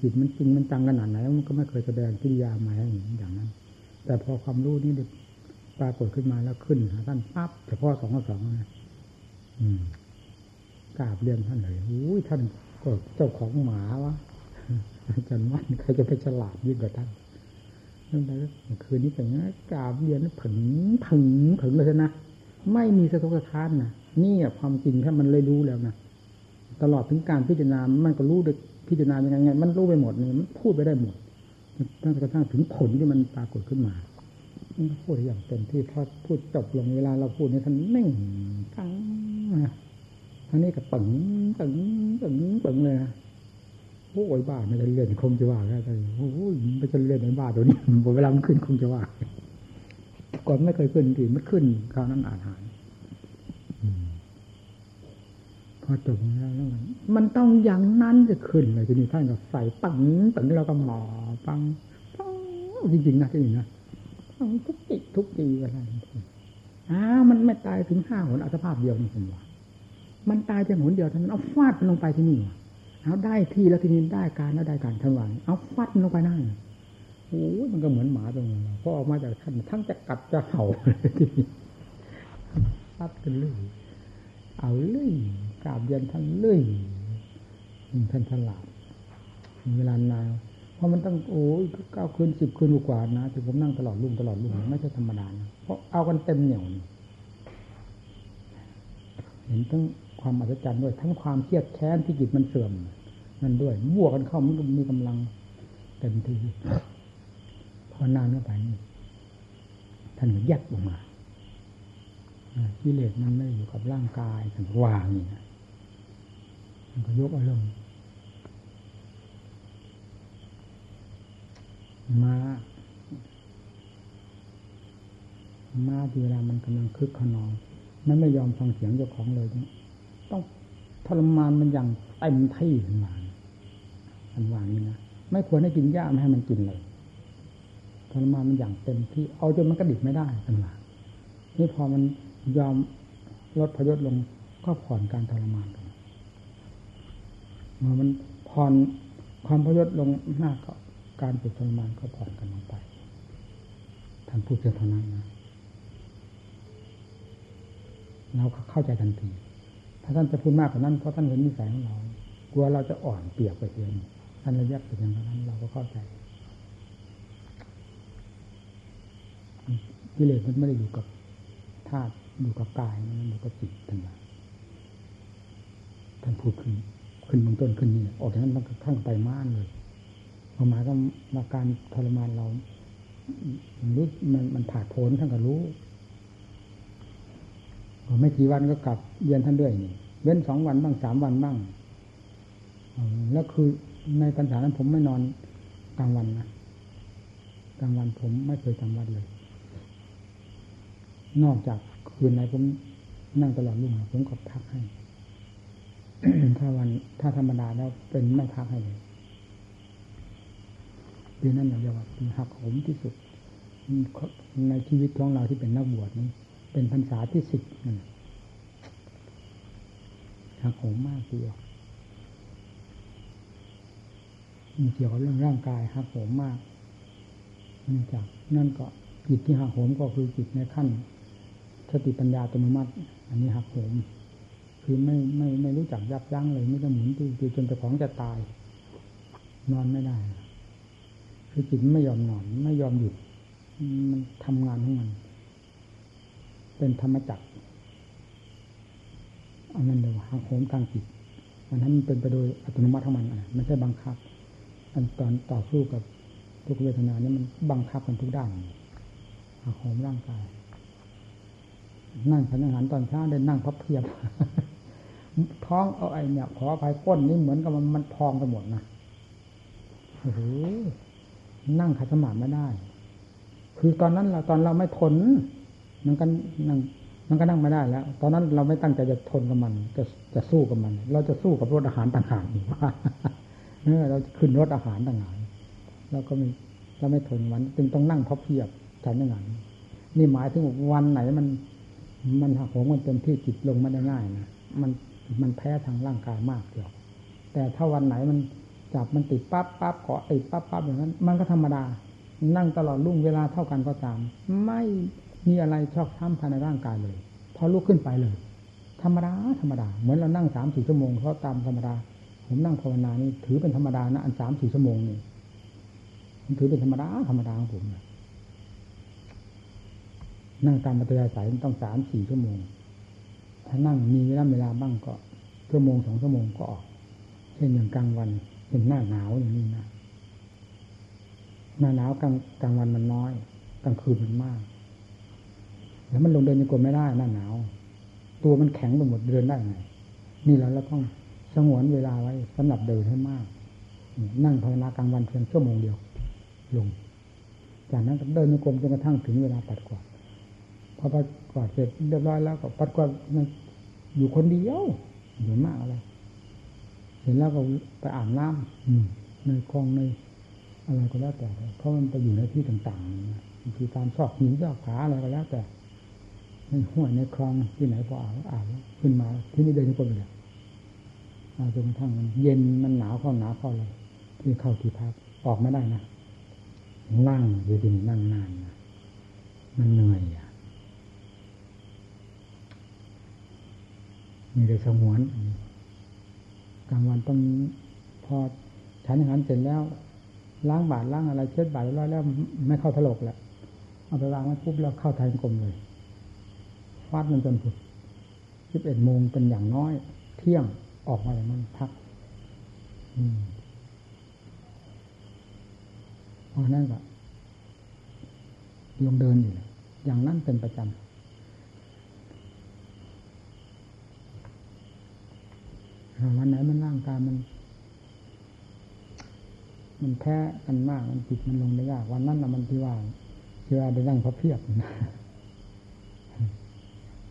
Speaker 1: จิตมันจริงมันจังขนาดไหนมันก็ไม่เคยแสดงกิริยามาอย่างนั้น แต่พอความรู้นี้ปรากฏขึ้นมาแล้วขึ้นท่านปั๊บเฉพาะสองสองนะ กราบเรียนท่านเลยอุ้ยท่านก็เจ้าของหมาวะอาจารย์วันใครจะไปฉลาดยิ่งกว่าท่านนั่นแหละคืนนี้เป็นงกราบเรียนผึ่งผึ่งผึ่งเลยนะไม่มีสะทกสะท้านนะนี่ความจริงถ้ามันเลยรู้แล้วนะตลอดถึงการพิจารณา มันก็รู้ด้วยพิจารณายังไง มันรู้ไปหมดนี่มันพูดไปได้หมดตั้งกระทั่งถึงผลที่มันปรากฏขึ้นมามันพูดอย่างเต็มที่พอพูดจบลงเวลาเราพูดนี่ท่านนิ่งตั้ง ท่านนี้ก็ปึงปึงปึงปึงเลยนะโอ้ยบ้าไม่จะเลื่อนคงจะว่าแล้วแต่โอ้ยไม่จะเลื่อนในบ้าตัวนี้เวลามันขึ้นคงจะว่าก่อนไม่เคยขึ้นทีมันขึ้นคราวนั้นอาหารพอจบแล้วแล้วมันมันต้องอย่างนั้นจะขึ้นเลยทีนี้ท่านก็ใส่ปังปังเราก็หมอปังปังจริงๆนะที่นี่นะปังทุกติทุกทีอะไรอ้ามันไม่ตายถึงห้าหนอัตภาพเดียวนี่ผมว่า มันตายจะหนเดียวท่านเอาฟาดมันลงไปที่นี่เอาได้ที่แล้วที่นี้ได้การแล้วได้การทั้งวันเอาฟาดมันลงไปนั่งโอ้มันก็เหมือนหมาตรงนั้นพอออกมาจากท่านทั้งจะกัดจะเห่าทีนี้ซัดกันเลยเอาเลยกราบเรียนท่านเลื่อยท่านฉลาดเวลานานเพราะมันต้องโอ้ยเก้าคืนสิบคืนกว่านะที่ผมนั่งตลอดรุ่งตลอดรุ่งไม่ใช่ธรรมดานะเพราะเอากันเต็มเหนียวเห็นทั้ง ความอัศจรรย์ด้วย ทั้งความเครียดแค้นที่จิตมันเสื่อมนั่นด้วยบวกกันเข้ามันก็มีกำลังเต็มทีพอนานเข้าไปนี่ท่านยัดออกมากิเลสมันไม่อยู่กับร่างกายถึงวางนี่นะมันก็ยกอารมณ์มามาทีเวลามันกำลังคึกขนอง มันไม่ยอมฟังเสียงเจ้าของเลย ต้องทรมานมันอย่างเต็มที่ขึ้นมาอันวางนี้นะไม่ควรให้กินหญ้าไม่ให้มันกินเลยทรมานมันอย่างเต็มที่ เอาจนมันกระดิกไม่ได้อันว่านี่พอมันยอมลดพยศลงก็ผ่อนการทรมานลงเมื่อมันผ่อนความพยศลงหน้าก็การฝึกทรมานก็ผ่อนกันลงไปท่านพูดเพียงเท่านั้นนะเราเข้าใจทันที ถ้าท่านจะพูดมากกว่านั้นเพราะท่านเห็นนิสัยของเรา กลัวเราจะอ่อนเปียกไปเองท่านระยะไปเพียงเท่านั้นเราก็เข้าใจกิเลสมันไม่ได้อยู่กับธาตุอยู่กับกายมันอยู่กับจิตทั้งนั้นท่านพูดขึ้น ขึ้นเบื้องต้นขึ้นนี่ออกจากนั้นต้องข้างไปม่านเลยพอมาก็มาการทรมานเรารู้มันมันผ่าโผนท่านก็รู้ ไม่กี่วันก็กลับเยียนท่านด้วยนี่เว้นสองวันบ้างสามวันบ้างแล้วคือในปัญหานั้นผมไม่นอนกลางวันนะกลางวันผมไม่เคยจำวัดเลย นอกจากคืนไหนผมนั่งตลอดรุ่งผมก็พักให้ ถ้าวัน ถ้าธรรมดาแล้วเป็นไม่พักให้เลยปีนั้นเราเรียกว่าหักโหมที่สุดในชีวิตของเราที่เป็นนักบวชนี้ เป็นพรรษาที่สิบนั่นหักโหมมากทีเดียวมีเกี่ยวกับเรื่องร่างกายหักโหมมากเนื่องจากนั่นก็จิตที่หักโหมก็คือจิตในขั้นสติปัญญาอัตโนมัติ อันนี้หักโหม คือไม่ไม่ไม่รู้จักยับยั้งเลยไม่จะหมุนตีจนแต่ของจะตาย นอนไม่ได้ คือจิตไม่ยอมนอน ไม่ยอมหยุด มันทำงานของมัน เป็นธรรมจักรอันนั้นเดี๋ยวหักโหมทางจิตอันนั้นมันเป็นไปโดยอัตโนมัติของมันไม่ใช่บังคับ อันตอนต่อสู้กับทุกเวทนานี่มันบังคับกันทุกด้านหักโหมร่างกาย นั่งฉันอาหารตอนเช้าได้นั่งพับเพียบท้องเอาไอเนี่ยขออภัยก้นนี่เหมือนกับมันมันพองไปหมดนะโอ้โหนั่งขัดสมาธิไม่ได้ คือตอนนั้นเราตอนเราไม่ทน มันก็นั่งมันก็นั่งไม่ได้แล้ว ตอนนั้นเราไม่ตั้งใจจะทนกับมัน จะจะสู้กับมัน เราจะสู้กับรถอาหารต่างหากนี่ว่าเออเราขึ้นรถอาหารต่างหากเราก็ไม่เราไม่ทนวันจึงต้องนั่งพับเพียบฉันอย่างนั้นนี่หมายถึงวันไหนมัน มันหักโหมมันเต็มที่จิตลงไม่ได้ง่ายนะมันมันแพ้ทางร่างกายมากเดียวแต่ถ้าวันไหนมันจับมันติดปั๊บปั๊บเกาะติดปั๊บปั๊บอย่างนั้น มันก็ธรรมดา นั่งตลอดรุ่งเวลาเท่ากันก็ตาม ไม่ มีอะไรชอกช้ำภายในร่างกายเลย พอลุกขึ้นไปเลย ธรรมดาธรรมดา เหมือนเรานั่งสามสี่ชั่วโมงเพราะตามธรรมดา ผมนั่งภาวนานี่ถือเป็นธรรมดานะอันสามสี่ชั่วโมงนี่ผมถือเป็นธรรมดาธรรมดาของผมนะนั่งตามมัตยาสายต้องสามสี่ชั่วโมง ถ้านั่งมีเวลาเวลาบ้างก็ชั่วโมงสองชั่วโมงก็ออก เช่นอย่างกลางวันเป็นหน้าหนาวอย่างนี้นะหน้าหนาวกลางกลางวันมันน้อย กลางคืนมันมาก แล้วมันลงเดินยังกลมไม่ได้หน้าหนาว ตัวมันแข็งไปหมดเดินได้ไงนี่เราเราต้องสงวนเวลาไว้สำหรับเดินให้มาก นั่งภาวนากลางวันเพียงชั่วโมงเดียว ลง จากนั้นก็เดินยังกลมจนกระทั่งถึงเวลาปัดกวาดพอปัดกวาดเสร็จเรียบร้อยแล้วก็ปัดกวาดอยู่คนเดียวเหนื่อยมากอะไรเห็นแล้วก็ไปอาบน้ำในคลองในอะไรก็แล้วแต่ เพราะมันไปอยู่ในที่ต่างๆคือการซอกหินซอกขาอะไรก็แล้วแต่ ห้วยในคลองที่ไหนพออาบอาบขึ้นมา ที่นี่เดินคนเลยอาจนกระทั่งมันเย็นมันหนาวเข้าหนาวเข้าเลย ที่เข้าที่พักออกไม่ได้นะนั่งอยู่ดินนั่งนานนะมันเหนื่อยอะมีแต่สงวนกลางวันต้องพอฉันอาหารเสร็จแล้ว ล้างบาตรล้างอะไรเช็ดบาตรร้อยแล้ว ไม่เข้าถลกแล้วเอาไปวางไว้ปุ๊บแล้วเข้าทายกลมเลย ฟาดมันจนผุดสิบเอ็ดโมงเป็นอย่างน้อย เที่ยงออกมาอย่างนั้นพักอืมพอนั่นก็ลงเดินอยู่อย่างนั้นเป็นประจำวันไหนมันร่างกายมัน มันแพ้กันมากมันจิตมันลงได้ยาก วันนั้นนะมันที่ว่าที่ว่าได้นั่งพระเพียบนะ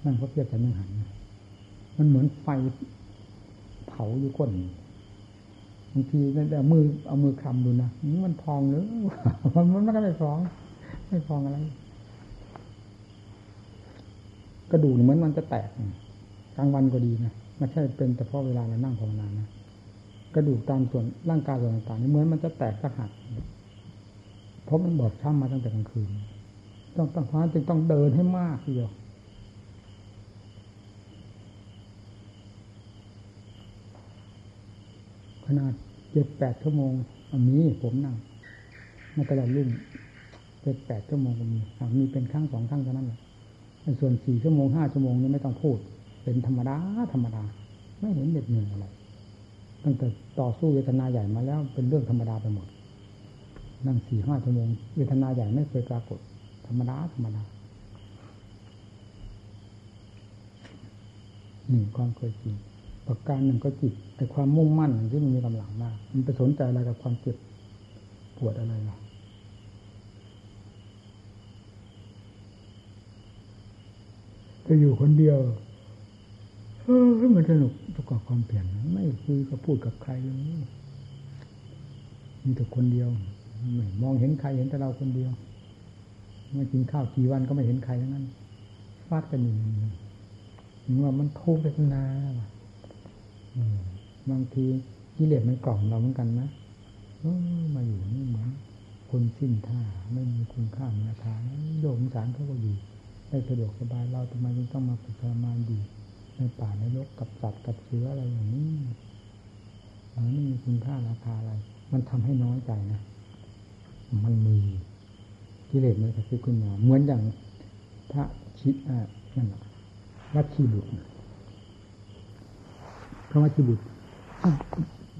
Speaker 1: นั่งพระเพียบแต่ไม่หันมันเหมือนไฟเผาอยู่ก้นบางทีนั่นแต่มือเอามือคำดูนะมันพองหรือมันมันก็ไม่พอง ไม่พองอะไร กระดูกเหมือนมันจะแตกกลางวันก็ดีนะไม่ใช่เป็นแต่เพราะเวลาเรานั่งภาวนานะกระดูกตามส่วนร่างกายส่วนต่างๆนี่เหมือนมันจะแตกสะหักเพราะมันบอบช้ำมาตั้งแต่กลางคืน ต้องต้องเพราจึงต้องเดินให้มากทีเดียว ขนาดเจ็ดแปดชั่วโมงอันนี้ผมนั่งมาตลอดรุ่งเจ็ดแปดชั่วโมงก็มีมีเป็นครั้งสองครั้งเท่านั้นแหละส่วนสี่ชั่วโมงห้าชั่วโมงนี่ไม่ต้องพูด เป็นธรรมดาธรรมดา ไม่เห็นเหน็ดเหนื่อยอะไรตั้งแต่ต่อสู้เวทนาใหญ่มาแล้วเป็นเรื่องธรรมดาไปหมดนั่งสี่ห้าชั่วโมงเวทนาใหญ่ไม่เคยปรากฏ ธรรมดาธรรมดาหนึ่งความเคยจริง ประการหนึ่งก็จิตไอ้ความมุ่งมั่นที่มันมีกำลังมาก มันไปสนใจอะไรกับความเจ็บปวดอะไรล่ะจะอยู่คนเดียวเออมันสนุกประกอบความเปลี่ยนไม่คุยกับพูดกับใครเลยมีแต่คนเดียวไม่มองเห็นใครเห็นแต่เราคนเดียวไม่กินข้าวกี่วันก็ไม่เห็นใครทั้งนั้นฟาดกันอยู่ว่ามันทุกข์เวทนา บางทีกิเลสมันกล่อมเราเหมือนกันนะมาอยู่นี่เหมือนคนสิ้นท่าไม่มีคุณค่ามีราคาโยมสารเขาก็อยู่ได้สะดวกสบายเราทำไมจึงต้องมาฝึกทรมานอยู่ในป่าในโลกกับสัตว์กับเชื้ออะไรอย่างนี้มันไม่มีคุณค่าราคาอะไร มันทำให้น้อยใจนะมันมีกิเลสมันกระซิบขึ้นมาเหมือนอย่างพระชิดอ่านั่นแหละวัดชีบุตร พระวัชีบุตร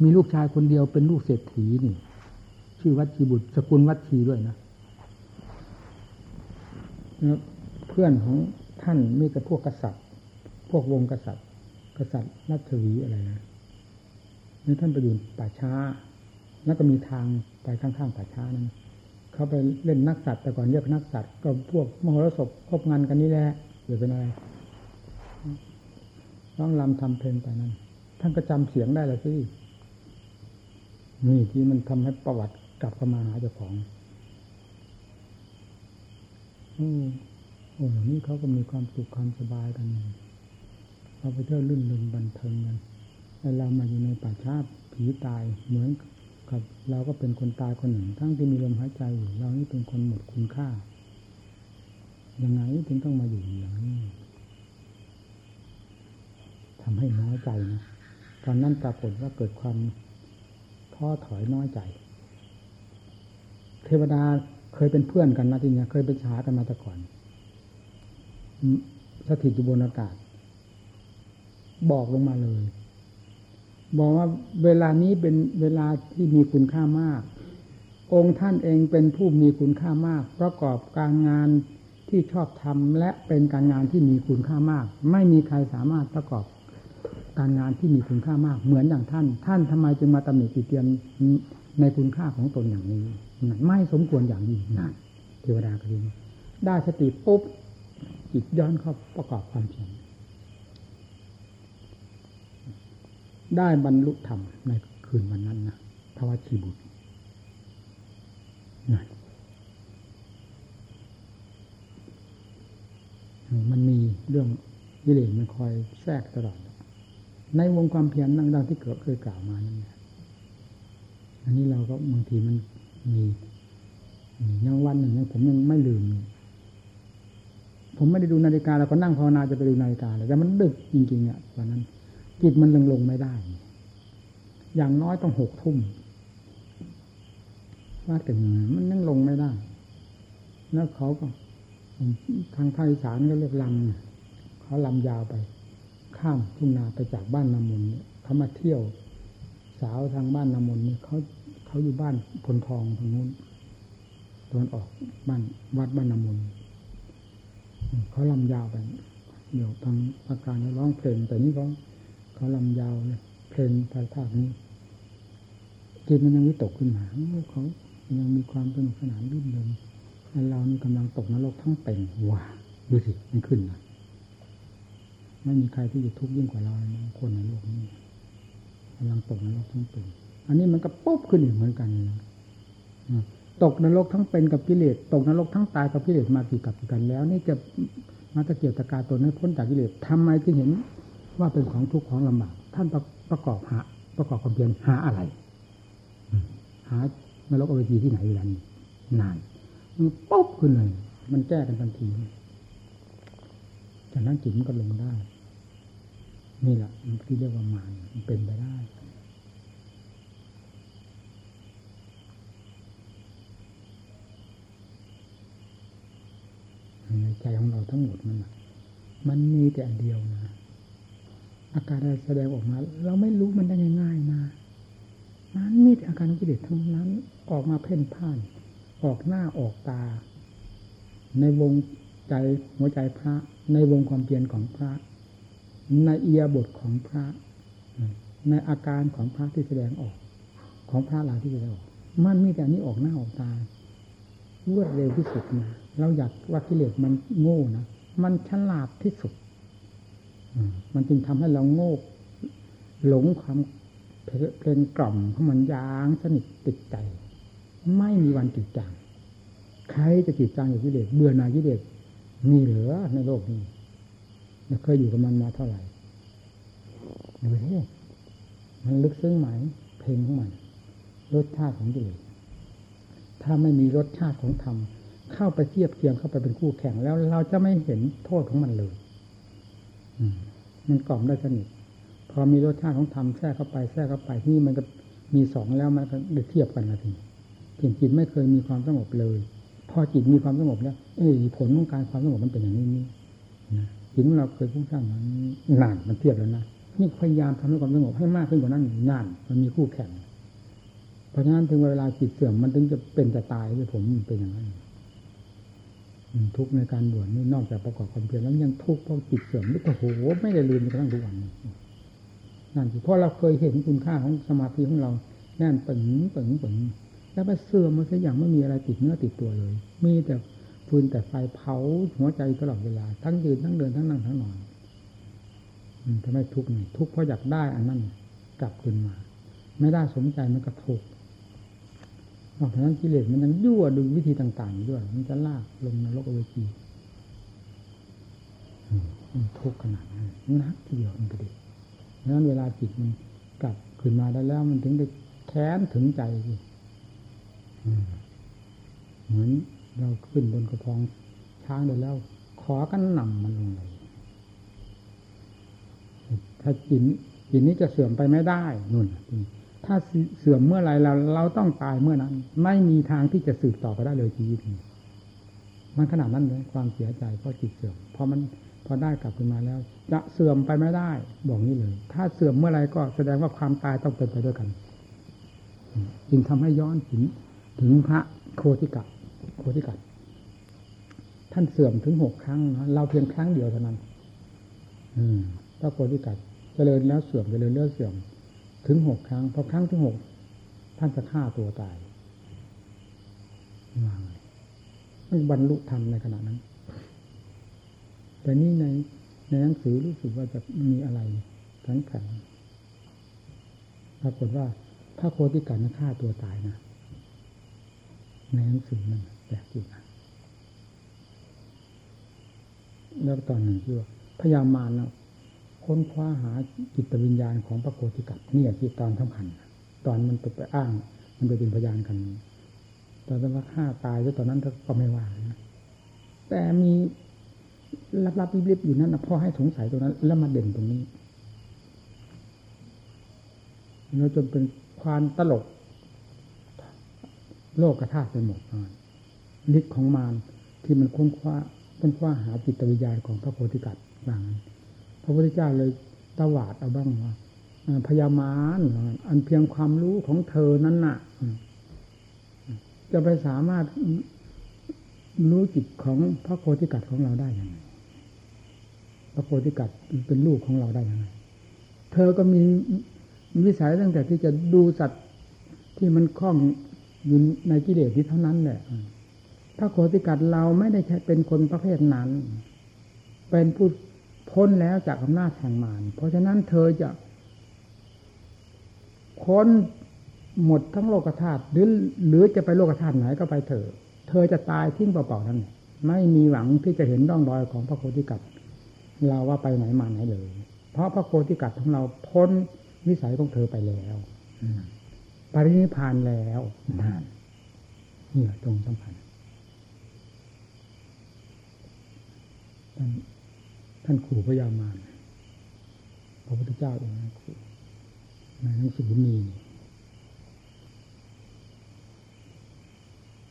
Speaker 1: มีลูกชายคนเดียวเป็นลูกเศรษฐีนี่ ชื่อวัชีบุตรสกุลวัชีด้วยนะเพื่อนของท่านมีแต่พวกกษัตริย์ พวกวงกษัตริย์ กษัตริย์รัชวีอะไรนะนี่ท่านไปอยู่ป่าช้า แล้วก็มีทางไปข้างๆป่าช้านั้นเขาไปเล่นนักสัตว์แต่ก่อนเรียกนักสัตว์ก็พวกมโหรสพคบงานกันนี่แหละหรือเป็นอะไรร้องรำทำเพลงไปนั้น ท่านก็จำเสียงได้ละสินี่ที่มันทำให้ประวัติกลับเข้ามาหาเจ้าของโอ้โอ้อย่างนี้เขาก็มีความสุขความสบายกันเราไปเที่ยวลื่นลมบันเทิงกันแต่เรามาอยู่ในป่าชาผีตายเหมือนกับเราก็เป็นคนตายคนหนึ่ง ทั้งที่มีลมหายใจอยู่เรานี่เป็นคนหมดคุณค่า ยังไงถึงต้องมาอยู่อย่างนี้ทำให้น้อยใจนะ ตอนนั้นปรากฏว่าเกิดความท้อถอยน้อยใจ เทวดาเคยเป็นเพื่อนกันนะทีเนี้ยเคยไปช้ากันมาแต่ก่อนสถิตอยู่บนอากาศ บอกลงมาเลย บอกว่าเวลานี้เป็นเวลาที่มีคุณค่ามาก องค์ท่านเองเป็นผู้มีคุณค่ามาก ประกอบการงานที่ชอบทำและเป็นการงานที่มีคุณค่ามาก ไม่มีใครสามารถประกอบ การงานที่มีคุณค่ามาก เหมือนอย่างท่าน ท่านทำไมจึงมาตำหนิติเตียนในคุณค่าของตนอย่างนี้ไม่สมควรอย่างยิ่งนั่นเทวดาก็ดีได้สติปุ๊บจิตย้อนเข้าประกอบความเพียรได้บรรลุธรรมในคืนวันนั้นนะทวชีบุตรนั่นมันมีเรื่องกิเลมันคอยแทรกตลอด ในวงความเพียรดังๆที่เกิดเคยกล่าวมานั่นแหละอันนี้เราก็บางทีมันมียังวันหนึ่งยังผมยังไม่ลืม ผมไม่ได้ดูนาฬิกาแล้วก็นั่งภาวนาจะไปดูนาฬิกาเลยแต่มันดึกจริงๆอะวันนั้น จิตมันลงลงไม่ได้ อย่างน้อยต้องหกทุ่มว่าแต่เหนื่อยมันยังลงไม่ได้ แล้วเขาก็ทางภาคอีสานก็เรียกลำเขาลำยาวไป ข้ามทุ่งนาไปจากบ้านนามุนเขามาเที่ยว สาวทางบ้านนามนนี่เขาเขาอยู่บ้านพลทองทางนู้นตะวันออกบ้านวัดบ้านนามนเขาลำยาวไปเดี๋ยวทางอาการร้องเพลงแต่นี่เขาเขาลำยาวเลยเพลงภาคภาคนี้จิตมันยังวิตกขึ้นมาเขายังมีความสนุกสนานรื่นเริงเรานี่กำลังตกนรกทั้งเป็นว้าดูสิมันขึ้นนะ ไม่มีใครที่จะทุกข์ยิ่งกว่าเราคนในโลกนี้กำลังตกนรกทั้งเป็นอันนี้มันก็ปุ๊บขึ้นอีกเหมือนกันตกนรกทั้งเป็นกับกิเลสตกนรกทั้งตายกับกิเลสมากี่กับกันแล้ว นี่จะมาตะเกียบตะการตนให้พ้นจากกิเลสทำไมจึงเห็นว่าเป็นของทุกข์ของลำบากท่านประประกอบหา ประกอบความเพียรหาอะไร หานรกอเวจีที่ไหนเวลานี้นานมันปุ๊บขึ้นเลย มันแก้กันทันทีจากนั้นจิตมันก็ลงได้ นี่แหละมันที่เรียกว่ามารมันเป็นไปได้ในใจของเราทั้งหมดมันมันมีแต่อันเดียวนะ อาการอะไรแสดงออกมา เราไม่รู้มันได้ง่ายๆนะมันมีแต่อาการกิเลสทั้งนั้น ออกมาเพ่นพ่าน ออกหน้าออกตา ในวงใจหัวใจพระ ในวงความเพียรของพระ ในเอียบทของพระในอาการของพระที่แสดงออก ของพระเหล่าที่แสดงออกมันมีแต่นี้ออกหน้าออกตารวดเร็วที่สุดนะเราอยากว่ากิเลสมันโง่นะมันฉลาดที่สุดมันจึงทำให้เราโง่หลงความเพลงกล่อมของมันยางสนิทติดใจ ไม่มีวันจิตจางใครจะจิตจางอย่กิเลสเบื่อหน่ายกิเลสมีเหลือในโลกนี้ เราเคยอยู่กับมันมาเท่าไหร่ดูสิมันลึกซึ้งไหมเพลงของมัน รสชาติของกิเลสถ้าไม่มีรสชาติของธรรมเข้าไปเทียบเคียงเข้าไปเป็นคู่แข่งแล้วเราจะไม่เห็นโทษของมันเลยอืมมันกล่อมได้สนิทพอมีรสชาติของธรรมแทรกเข้าไปแทรกเข้าไปที่มันก็มีสองแล้วมันก็เทียบกันละทีจิตจิตไม่เคยมีความสงบเลย พอจิตมีความสงบแล้วเอ้ผลของการความสงบมันเป็นอย่างนี้นี่นะ จิตของเราเคยพุ่งสร้างมันนานมันเทียบแล้วนะนี่พยายามทำให้ความสงบให้มากขึ้นกว่านั้นนานมันมีคู่แข่ง เพราะฉะนั้นถึงเวลาจิตเสื่อมมันถึงจะเป็นจะตายเลยผมเป็นอย่างนั้นทุกในการบวชนี่นอกจากประกอบความเพียรแล้วยังทุกข์เพราะจิตเสื่อมนี่โอ้โหไม่ได้ลืมกระทั่งทุกวันนั่นสิเพราะเราเคยเห็นคุณค่าของสมาธิของเราแน่นปึงปึงปึงแล้วไปเสื่อมมาซะอย่างไม่มีอะไรติดเนื้อติดตัวเลย มีแต่ ฟืนแต่ไฟเผาหัวใจตลอดเวลา ทั้งยืนทั้งเดินทั้งนั่งทั้งนอนทำไมทุกข์นี่ทุกข์เพราะอยากได้อันนั้นกลับคืนมา ไม่ได้สมใจมันก็ทุกข์นอกจากนั้นกิเลสมันยังยั่วดึงวิธีต่างๆด้วย มันจะลากลงนรกเวทีมันทุกข์ขนาดนั้นนักเดียวมันก็ดีดังนั้นเวลาจิตมันกลับขึ้นมาได้แล้ว มันถึงได้แค้นถึงใจเหมือน เราขึ้นบนกระพองช้างได้แล้ว ขอกันนำมันลงเลยถ้าจิตจิตนี้จะเสื่อมไปไม่ได้นุ่นถ้าเสื่อมเมื่อไรเราเราต้องตายเมื่อนั้น ไม่มีทางที่จะสืบต่อไปได้เลยชีวิตนี้มันขนาดนั้นเลยความเสียใจเพราะจิตเสื่อมพอมันพอได้กลับขึ้นมาแล้ว จะเสื่อมไปไม่ได้ บอกนี้เลย ถ้าเสื่อมเมื่อไรก็แสดงว่าความตายต้องเป็นไปด้วยกัน จึงทำให้ย้อนถึงถึงพระโคติกะ โคติกะท่านเสื่อมถึงหกครั้งนะเราเพียงครั้งเดียวเท่านั้น อืมพระโคติกะเจริญแล้วเสื่อมเจริญแล้วเสื่อม ถึงหกครั้งพอครั้งที่หกท่านจะฆ่าตัวตายมาไม่บรรลุธรรมในขณะนั้น แต่นี่ในในหนังสือรู้สึกว่าจะมีอะไรแข็งแข็งปรากฏว่าพระโคติกันฆ่าตัวตายนะในหนังสือมัน แปลกจริงนะแล้วตอนหนึ่งที่ว่าพยามารนะค้นคว้าหาจิตวิญญาณของพระโคติกัตนี่ที่ตอนสำคัญตอนมันไปไปอ้าง มันไปเป็นพยานกันตอนนั้นว่าฆ่าตายแล้วตอนนั้นก็ไม่ว่านะแต่มีลับๆริบๆอยู่นั้นนะพ่อให้สงสัยตรงนั้น แล้วมาเด่นตรงนี้แล้วจนเป็นควานตลก โลกกระทาไปหมด ฤทธิ์ของมารที่มันค้นคว้าค้นคว้าหาจิตวิญญาณของพระโพธิกัตว่างั้นพระพุทธเจ้าเลยตวาดเอาบ้างว่าพยามารอันเพียงความรู้ของเธอนั้นน่ะ จะไปสามารถรู้จิตของพระโพธิกัตของเราได้ยังไงพระโพธิกัตเป็นลูกของเราได้ยังไง เธอก็มีวิสัยตั้งแต่ที่จะดูสัตว์ที่มันคล้องอยู่ในกิเลสที่เท่านั้นแหละ พระโพธิกัตเราไม่ได้ใช่เป็นคนประเภทนั้น เป็นผู้พ้นแล้วจากอำนาจแห่งมารเพราะฉะนั้นเธอจะพ้นหมดทั้งโลกธาตุหรือหรือจะไปโลกธาตุไหนก็ไปเถอะ เธอจะตายทิ้งเปล่าๆนั้นไม่มีหวังที่จะเห็นร่องรอยของพระโคติกัตเราว่าไปไหนมาไหนเลย เพราะพระโคติกัตของเราพ้นวิสัยของเธอไปแล้วปรินิพานแล้วนานนี่ตรงสำคัญ ท่านขู่พระยามารพระพุทธเจ้าเองนะขู่ในหนังสือมี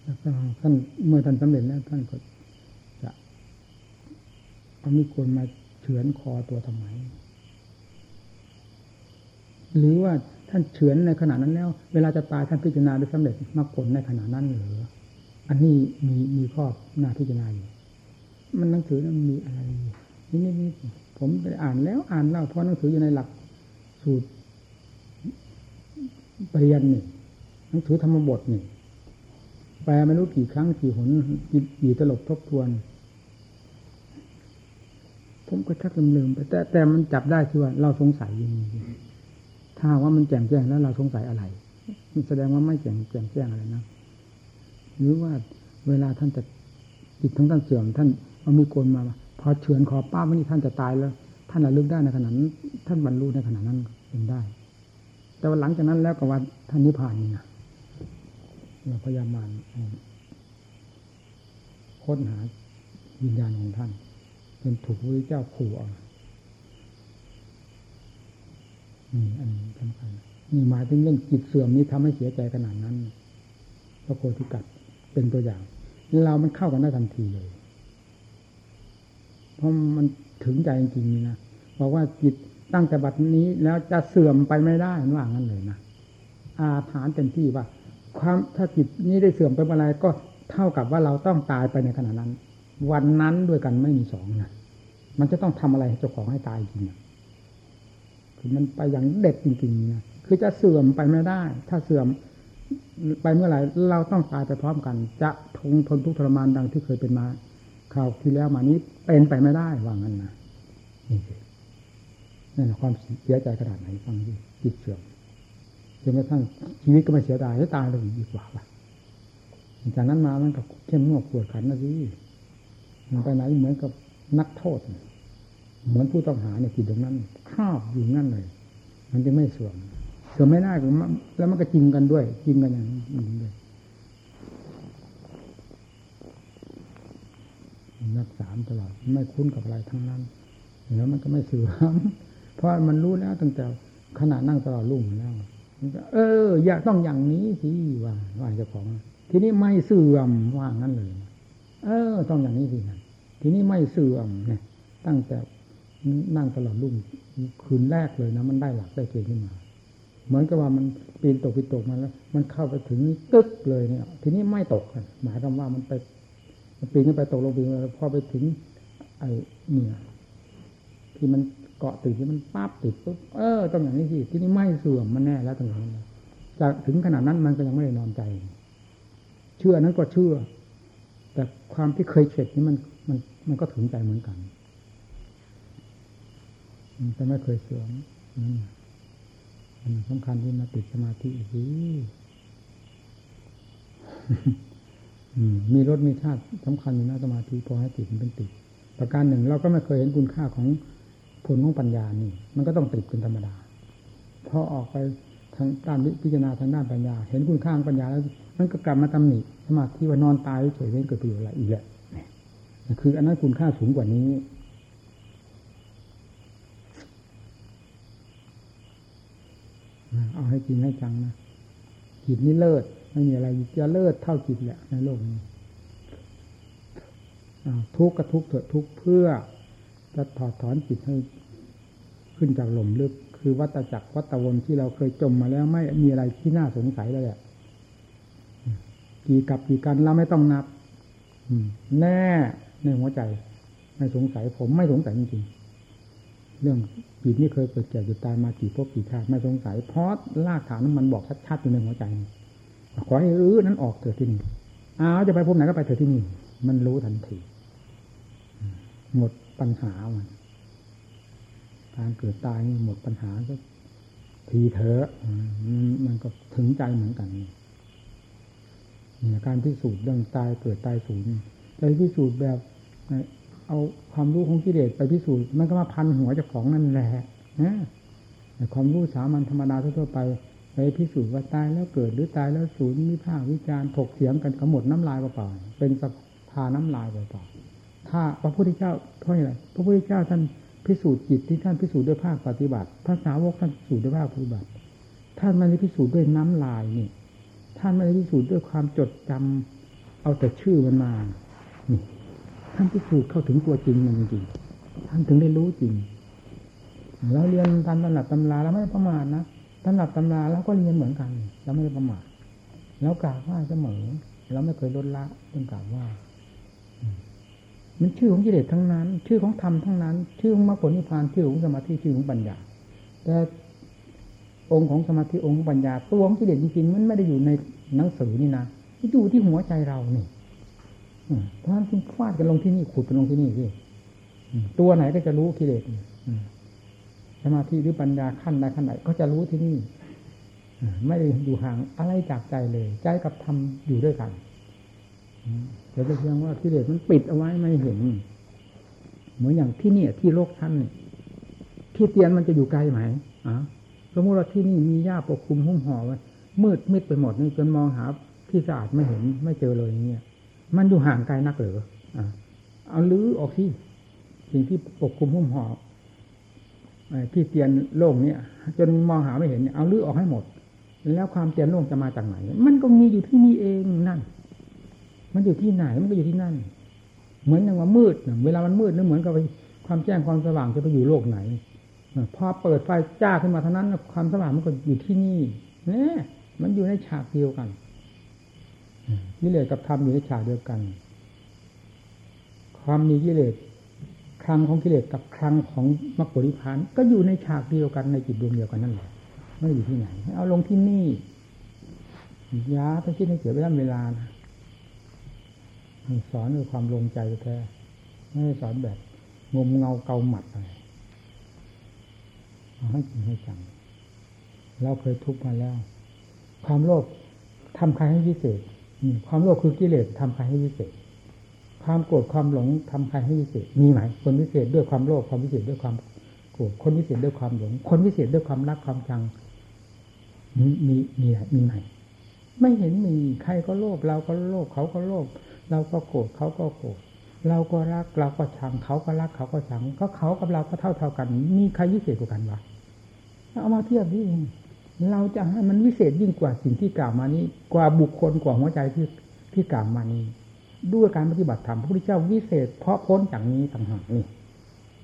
Speaker 1: แล้วก็ท่านเมื่อท่านสำเร็จแล้วท่านก็จะเอามีคนมาเฉือนคอตัวทำไม หรือว่าท่านเฉือนในขณะนั้นแล้ว เวลาจะตายท่านพิจารณาได้สำเร็จมรรคผลในขณะนั้นหรืออันนี้มีมีข้อหน้าพิจารณาอยู่ มันหนังสือนั้นมีอะไรนี่นี่ผมไปอ่านแล้วอ่านเล่าเพราะหนังสืออยู่ในหลักสูตรเรียนนี่หนังสือธรรมบทนี่แปลไม่รู้กี่ครั้งกี่หนกี่ตลบทบทวน ผมก็ชักลืมไปแต่แต่มันจับได้คือว่าเราสงสัยยังไงถ้าว่ามันแจ่มแจ้งแล้วเราสงสัยอะไรมันแสดงว่าไม่แจ่มแจ่มแจ้งอะไรนะหรือว่าเวลาท่านจะจิตทั้งท่านเสื่อมท่าน เอามีโกนมา พอเฉือนขอป้าวันนี้ท่านจะตายแล้ว ท่านระลึกได้ในขณะนั้น ท่านบรรลุในขณะนั้นเป็นได้ แต่ว่าหลังจากนั้นแล้วก็ว่าท่านนิพพานนี่นะเราพยายามมาค้นหาวิญญาณของท่านจนถูกพระเจ้าขู่เอานี่อันนี้สำคัญนี่หมายถึงเรื่องจิตเสื่อมนี้ทำให้เสียใจขนาดนั้น พระโคติกัดเป็นตัวอย่าง เรามันเข้ากันได้ทันทีเลย ราะมันถึงใจจริงๆนะบอกว่าจิตตั้งแต่บัดนี้แล้วจะเสื่อมไปไม่ได้ว่างั้นเลยนะอาถานเต็มที่ว่า ความถ้าจิตนี้ได้เสื่อมไปเมื่อไรก็เท่ากับว่าเราต้องตายไปในขณะนั้น วันนั้นด้วยกันไม่มีสองนะมันจะต้องทำอะไรเจ้าของให้ตายจริงคือมันไปอย่างเด็ดจริงๆนะคือจะเสื่อมไปไม่ได้ ถ้าเสื่อมไปเมื่อไหร่เราต้องตายไปพร้อมกัน จะทงทนทุกข์ทรมานดังที่เคยเป็นมา คราวที่แล้วมานี้เป็นไปไม่ได้ว่างั้นนะนี่สินั่นความเสียใจขนาดไหนฟังดิจิตเสื่อมจนกระทั่งชีวิตก็ไม่เสียดายให้ตายเลยดีกว่าว่ะจากนั้นมามันก็เข้มงวดปวดขันนะสิมันไปไหนเหมือนกับนักโทษ เหมือนผู้ต้องหาเนี่ยจิตตรงนั้นคาบอยู่นั่นเลย มันจะไม่เสื่อมเสื่อมไม่ได้แล้วมันก็จริงกันด้วย จริงกันอย่างนี้เลย รักษาตลอดไม่คุ้นกับอะไรทั้งนั้นแล้วมันก็ไม่เสื่อมเพราะมันรู้แล้วตั้งแต่ขณะนั่งตลอดรุ่งแล้วเออ อยากต้องอย่างนี้สิว่าว่าเจ้าของ ทีนี้ไม่เสื่อมว่างั้นเลย เออ ต้องอย่างนี้สินะทีนี้ไม่เสื่อมเนี่ย ตั้งแต่นั่งตลอดรุ่งคืนแรกเลยนะมันได้หลักได้เกณฑ์ขึ้นมา เหมือนกับว่ามันปีนตกปีตกมาแล้ว มันเข้าไปถึงตึ๊กเลยเนี่ย ทีนี้ไม่ตกหมายความว่ามันไป ปีนขึ้นไปตกลงปีนพอไปถึง ไอ้เนี่ยที่มันเกาะติดที่มันปั๊บติดปุ๊บเออต้องอย่างนี้สิที่นี่ไม่เสื่อมมันแน่แล้วตรงนี้จากถึงขนาดนั้นมันก็ยังไม่ได้นอนใจ เชื่อนั้นก็เชื่อ แต่ความที่เคยเข็ดนี่มันมันมันก็ถึงใจเหมือนกันแต่ไม่เคยเสื่อมมันสำคัญที่มาติดสมาธิอีก มีรสมีชาติสำคัญอยู่นะสมาธิพอให้ติดมันเป็นติด ประการหนึ่ง เราก็ไม่เคยเห็นคุณค่าของผลของปัญญานี่ มันก็ต้องติดเป็นธรรมดาพอออกไปทางด้านพิจารณาทางด้านปัญญา เห็นคุณค่าของปัญญาแล้วมันก็กลับมาตำหนิสมาธิว่านอนตายเฉยๆเกิดประโยชน์อะไรอีกแหละคืออันนั้นคุณค่าสูงกว่านี้เอาให้จริงให้จังนะจิตนี่เลิศ ไม่มีอะไรจะเลิศเท่าจิตแหละในโลกนี้ทุกข์ก็ทุกข์เถิดทุกข์เพื่อจะถอดถอนจิตให้ขึ้นจากหล่มลึก คือวัตจักรวัตวนที่เราเคยจมมาแล้วไม่มีอะไรที่น่าสงสัยแล้วแหละกี่กับกี่กันเราไม่ต้องนับแน่ในหัวใจ ไม่สงสัยผมไม่สงสัยจริงๆเรื่องจิตนี่เคยเกิดแก่จุดตายมากี่พบกี่ชาติไม่สงสัยเพราะรากฐานมันบอกชัดๆอยู่ในหัวใจ ขอให้รื้อนั้นออกเถิดที่นี่อ้าวจะไปพบไหนก็ไปเถิดที่นี่ มันรู้ทันที หมดปัญหามันการเกิดตายหมดปัญหาก็ทีเถอะมันก็ถึงใจเหมือนกันเนี่ยการพิสูจน์เรื่องตายเกิดตายสูญไปพิสูจน์แบบเอาความรู้ของกิเลสไปพิสูจน์มันก็มาพันหัวเจ้าของนั่นแหละนะความรู้สามัญธรรมดาทั่วไป ไปพิสูจน์ว่าตายแล้วเกิดหรือตายแล้วสูญมีภาควิจารณ์ถกเถียงกันก็หมดน้ำลายเปล่าเป็นสภาน้ำลายเปล่าถ้าพระพุทธเจ้าเพราะอะไรพระพุทธเจ้าท่านพิสูจน์จิตที่ท่านพิสูจน์ด้วยภาคปฏิบัติภาษาวกท่านพิสูจน์ด้วยภาคปฏิบัติ ท่านไม่ได้พิสูจน์ด้วยน้ำลายนี่ ท่านไม่ได้พิสูจน์ด้วยความจดจำเอาแต่ชื่อมันมานี่ท่านพิสูจน์เข้าถึงตัวจริงมันจริงท่านถึงได้รู้จริงเราเรียนตามตำรับตำราแล้วไม่ประมาทนะ ตำหรับตำราแล้วก็เรียนเหมือนกัน เราไม่ได้ประมาทแล้วกราบไหว้เสมอ เราไม่เคยลดละเรื่องกราบไหว้มันชื่อของกิเลสทั้งนั้น ชื่อของธรรมทั้งนั้น ชื่อของมรรคผลนิพพานชื่อของสมาธิชื่อของปัญญาแต่องค์ของสมาธิองค์ของปัญญาตัวของกิเลสจริงๆมันไม่ได้อยู่ในหนังสือนี่นะมันอยู่ที่หัวใจเรานี่เพราะฉะนั้นคุณฟาดกันลงที่นี่ขุดกันลงที่นี่สิตัวไหนก็จะรู้กิเลส สมาธิหรือปัญญาขั้นใดขั้นใดก็จะรู้ที่นี่ไม่ได้อยู่ห่างอะไรจากใจเลย ใจกับธรรมอยู่ด้วยกันแต่เพียงว่ากิเลสมันปิดเอาไว้ไม่เห็น เหมือนอย่างที่นี่ที่โลกท่านที่เตียนมันจะอยู่ไกลไหมอะสมมติว่าที่นี่มีหญ้าปกคลุมหุ้มห่อไว้มืดมิดไปหมดนี่จนมองหาที่สะอาดไม่เห็นไม่เจอเลยอย่างเงี้ยมันอยู่ห่างไกลนักหรืออะเอาลื้อออกสิสิ่งที่ปกคลุมหุ้มห่อ ที่เตียนโล่งเนี่ยจนมองหาไม่เห็นเอาลื้อออกให้หมด แล้วความเตียนโล่งจะมาจากไหน มันก็มีอยู่ที่นี่เองนั่น มันอยู่ที่ไหนมันก็อยู่ที่นั่น เหมือนอย่างว่ามืดเวลามันมืดนึกเหมือนกับความแจ้งความสว่างจะไปอยู่โลกไหนพอเปิดไฟจ้าขึ้นมาเท่านั้นความสว่างมันก็อยู่ที่นี่เนี่ยมันอยู่ในฉากเดียวกันกิเลสกับธรรมอยู่ในฉากเดียวกัน ความมีกิเลส ครั้งของกิเลสกับครั้งของมรรคผลิพานก็อยู่ในฉากเดียวกันในจิตดวงเดียวกันนั่นแหละไม่ได้อยู่ที่ไหนเอาลงที่นี่ยาไปคิดให้เสียเวลาเวลานะสอนด้วยความลงใจแท้ไม่ได้สอนแบบงมเงาเกาหมัดอะไรให้จริงให้จังเราเคยทุกข์มาแล้ว ความโลภทำใครให้พิเศษ ความโลภคือกิเลสทำใครให้พิเศษ ความโกรธความหลงทำใครให้พิเศษมีไหมคนพิเศษด้วยความโลภความพิเศษด้วยความโกรธคนพิเศษด้วยความหลง คนพิเศษด้วยความรักความชังมีมีมีมีไหมไม่เห็นมีใครก็โลภเราก็โลภเขาก็โลภเราก็โกรธเขาก็โกรธเราก็รักเราก็ชังเขาก็รักเขาก็ชัง ก็เขากับเราก็เท่าเท่ากัน มีใครพิเศษกว่ากันวะเอามาเทียบนี่เราจะให้มันวิเศษยิ่งกว่าสิ่งที่กล่าวมานี้ กว่าบุคคลกว่าหัวใจที่ที่กล่าวมานี้ ด้วยการปฏิบัติธรรมพระพุทธเจ้าวิเศษ เพราะพ้นจากนี้ต่างหากนี่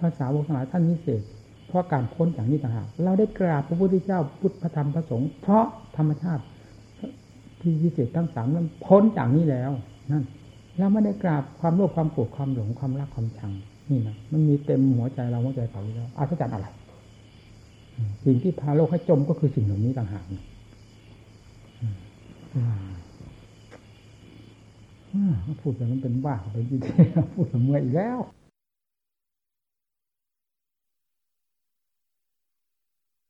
Speaker 1: ภาษาวกทั้งหลายท่านวิเศษ เพราะการพ้นจากนี้ต่างหากเราได้กราบพระพุทธเจ้าพุทธธรรมพระสงฆ์เพราะธรรมชาติที่วิเศษทั้งสามนั้นพ้นจากนี้แล้วนั่นเราไม่ได้กราบความโลภความโกรธความหลงความรักความชังนี่นะมันมีเต็มหัวใจเราหัวใจเขาแล้วอาศจรรย์อะไรสิ่งที่พาโลกให้จมก็คือสิ่งเหล่านี้ต่างหาก พูดแบบนั้นเป็นบ้าไปจริงๆพูดเมื่อยอีกแล้ว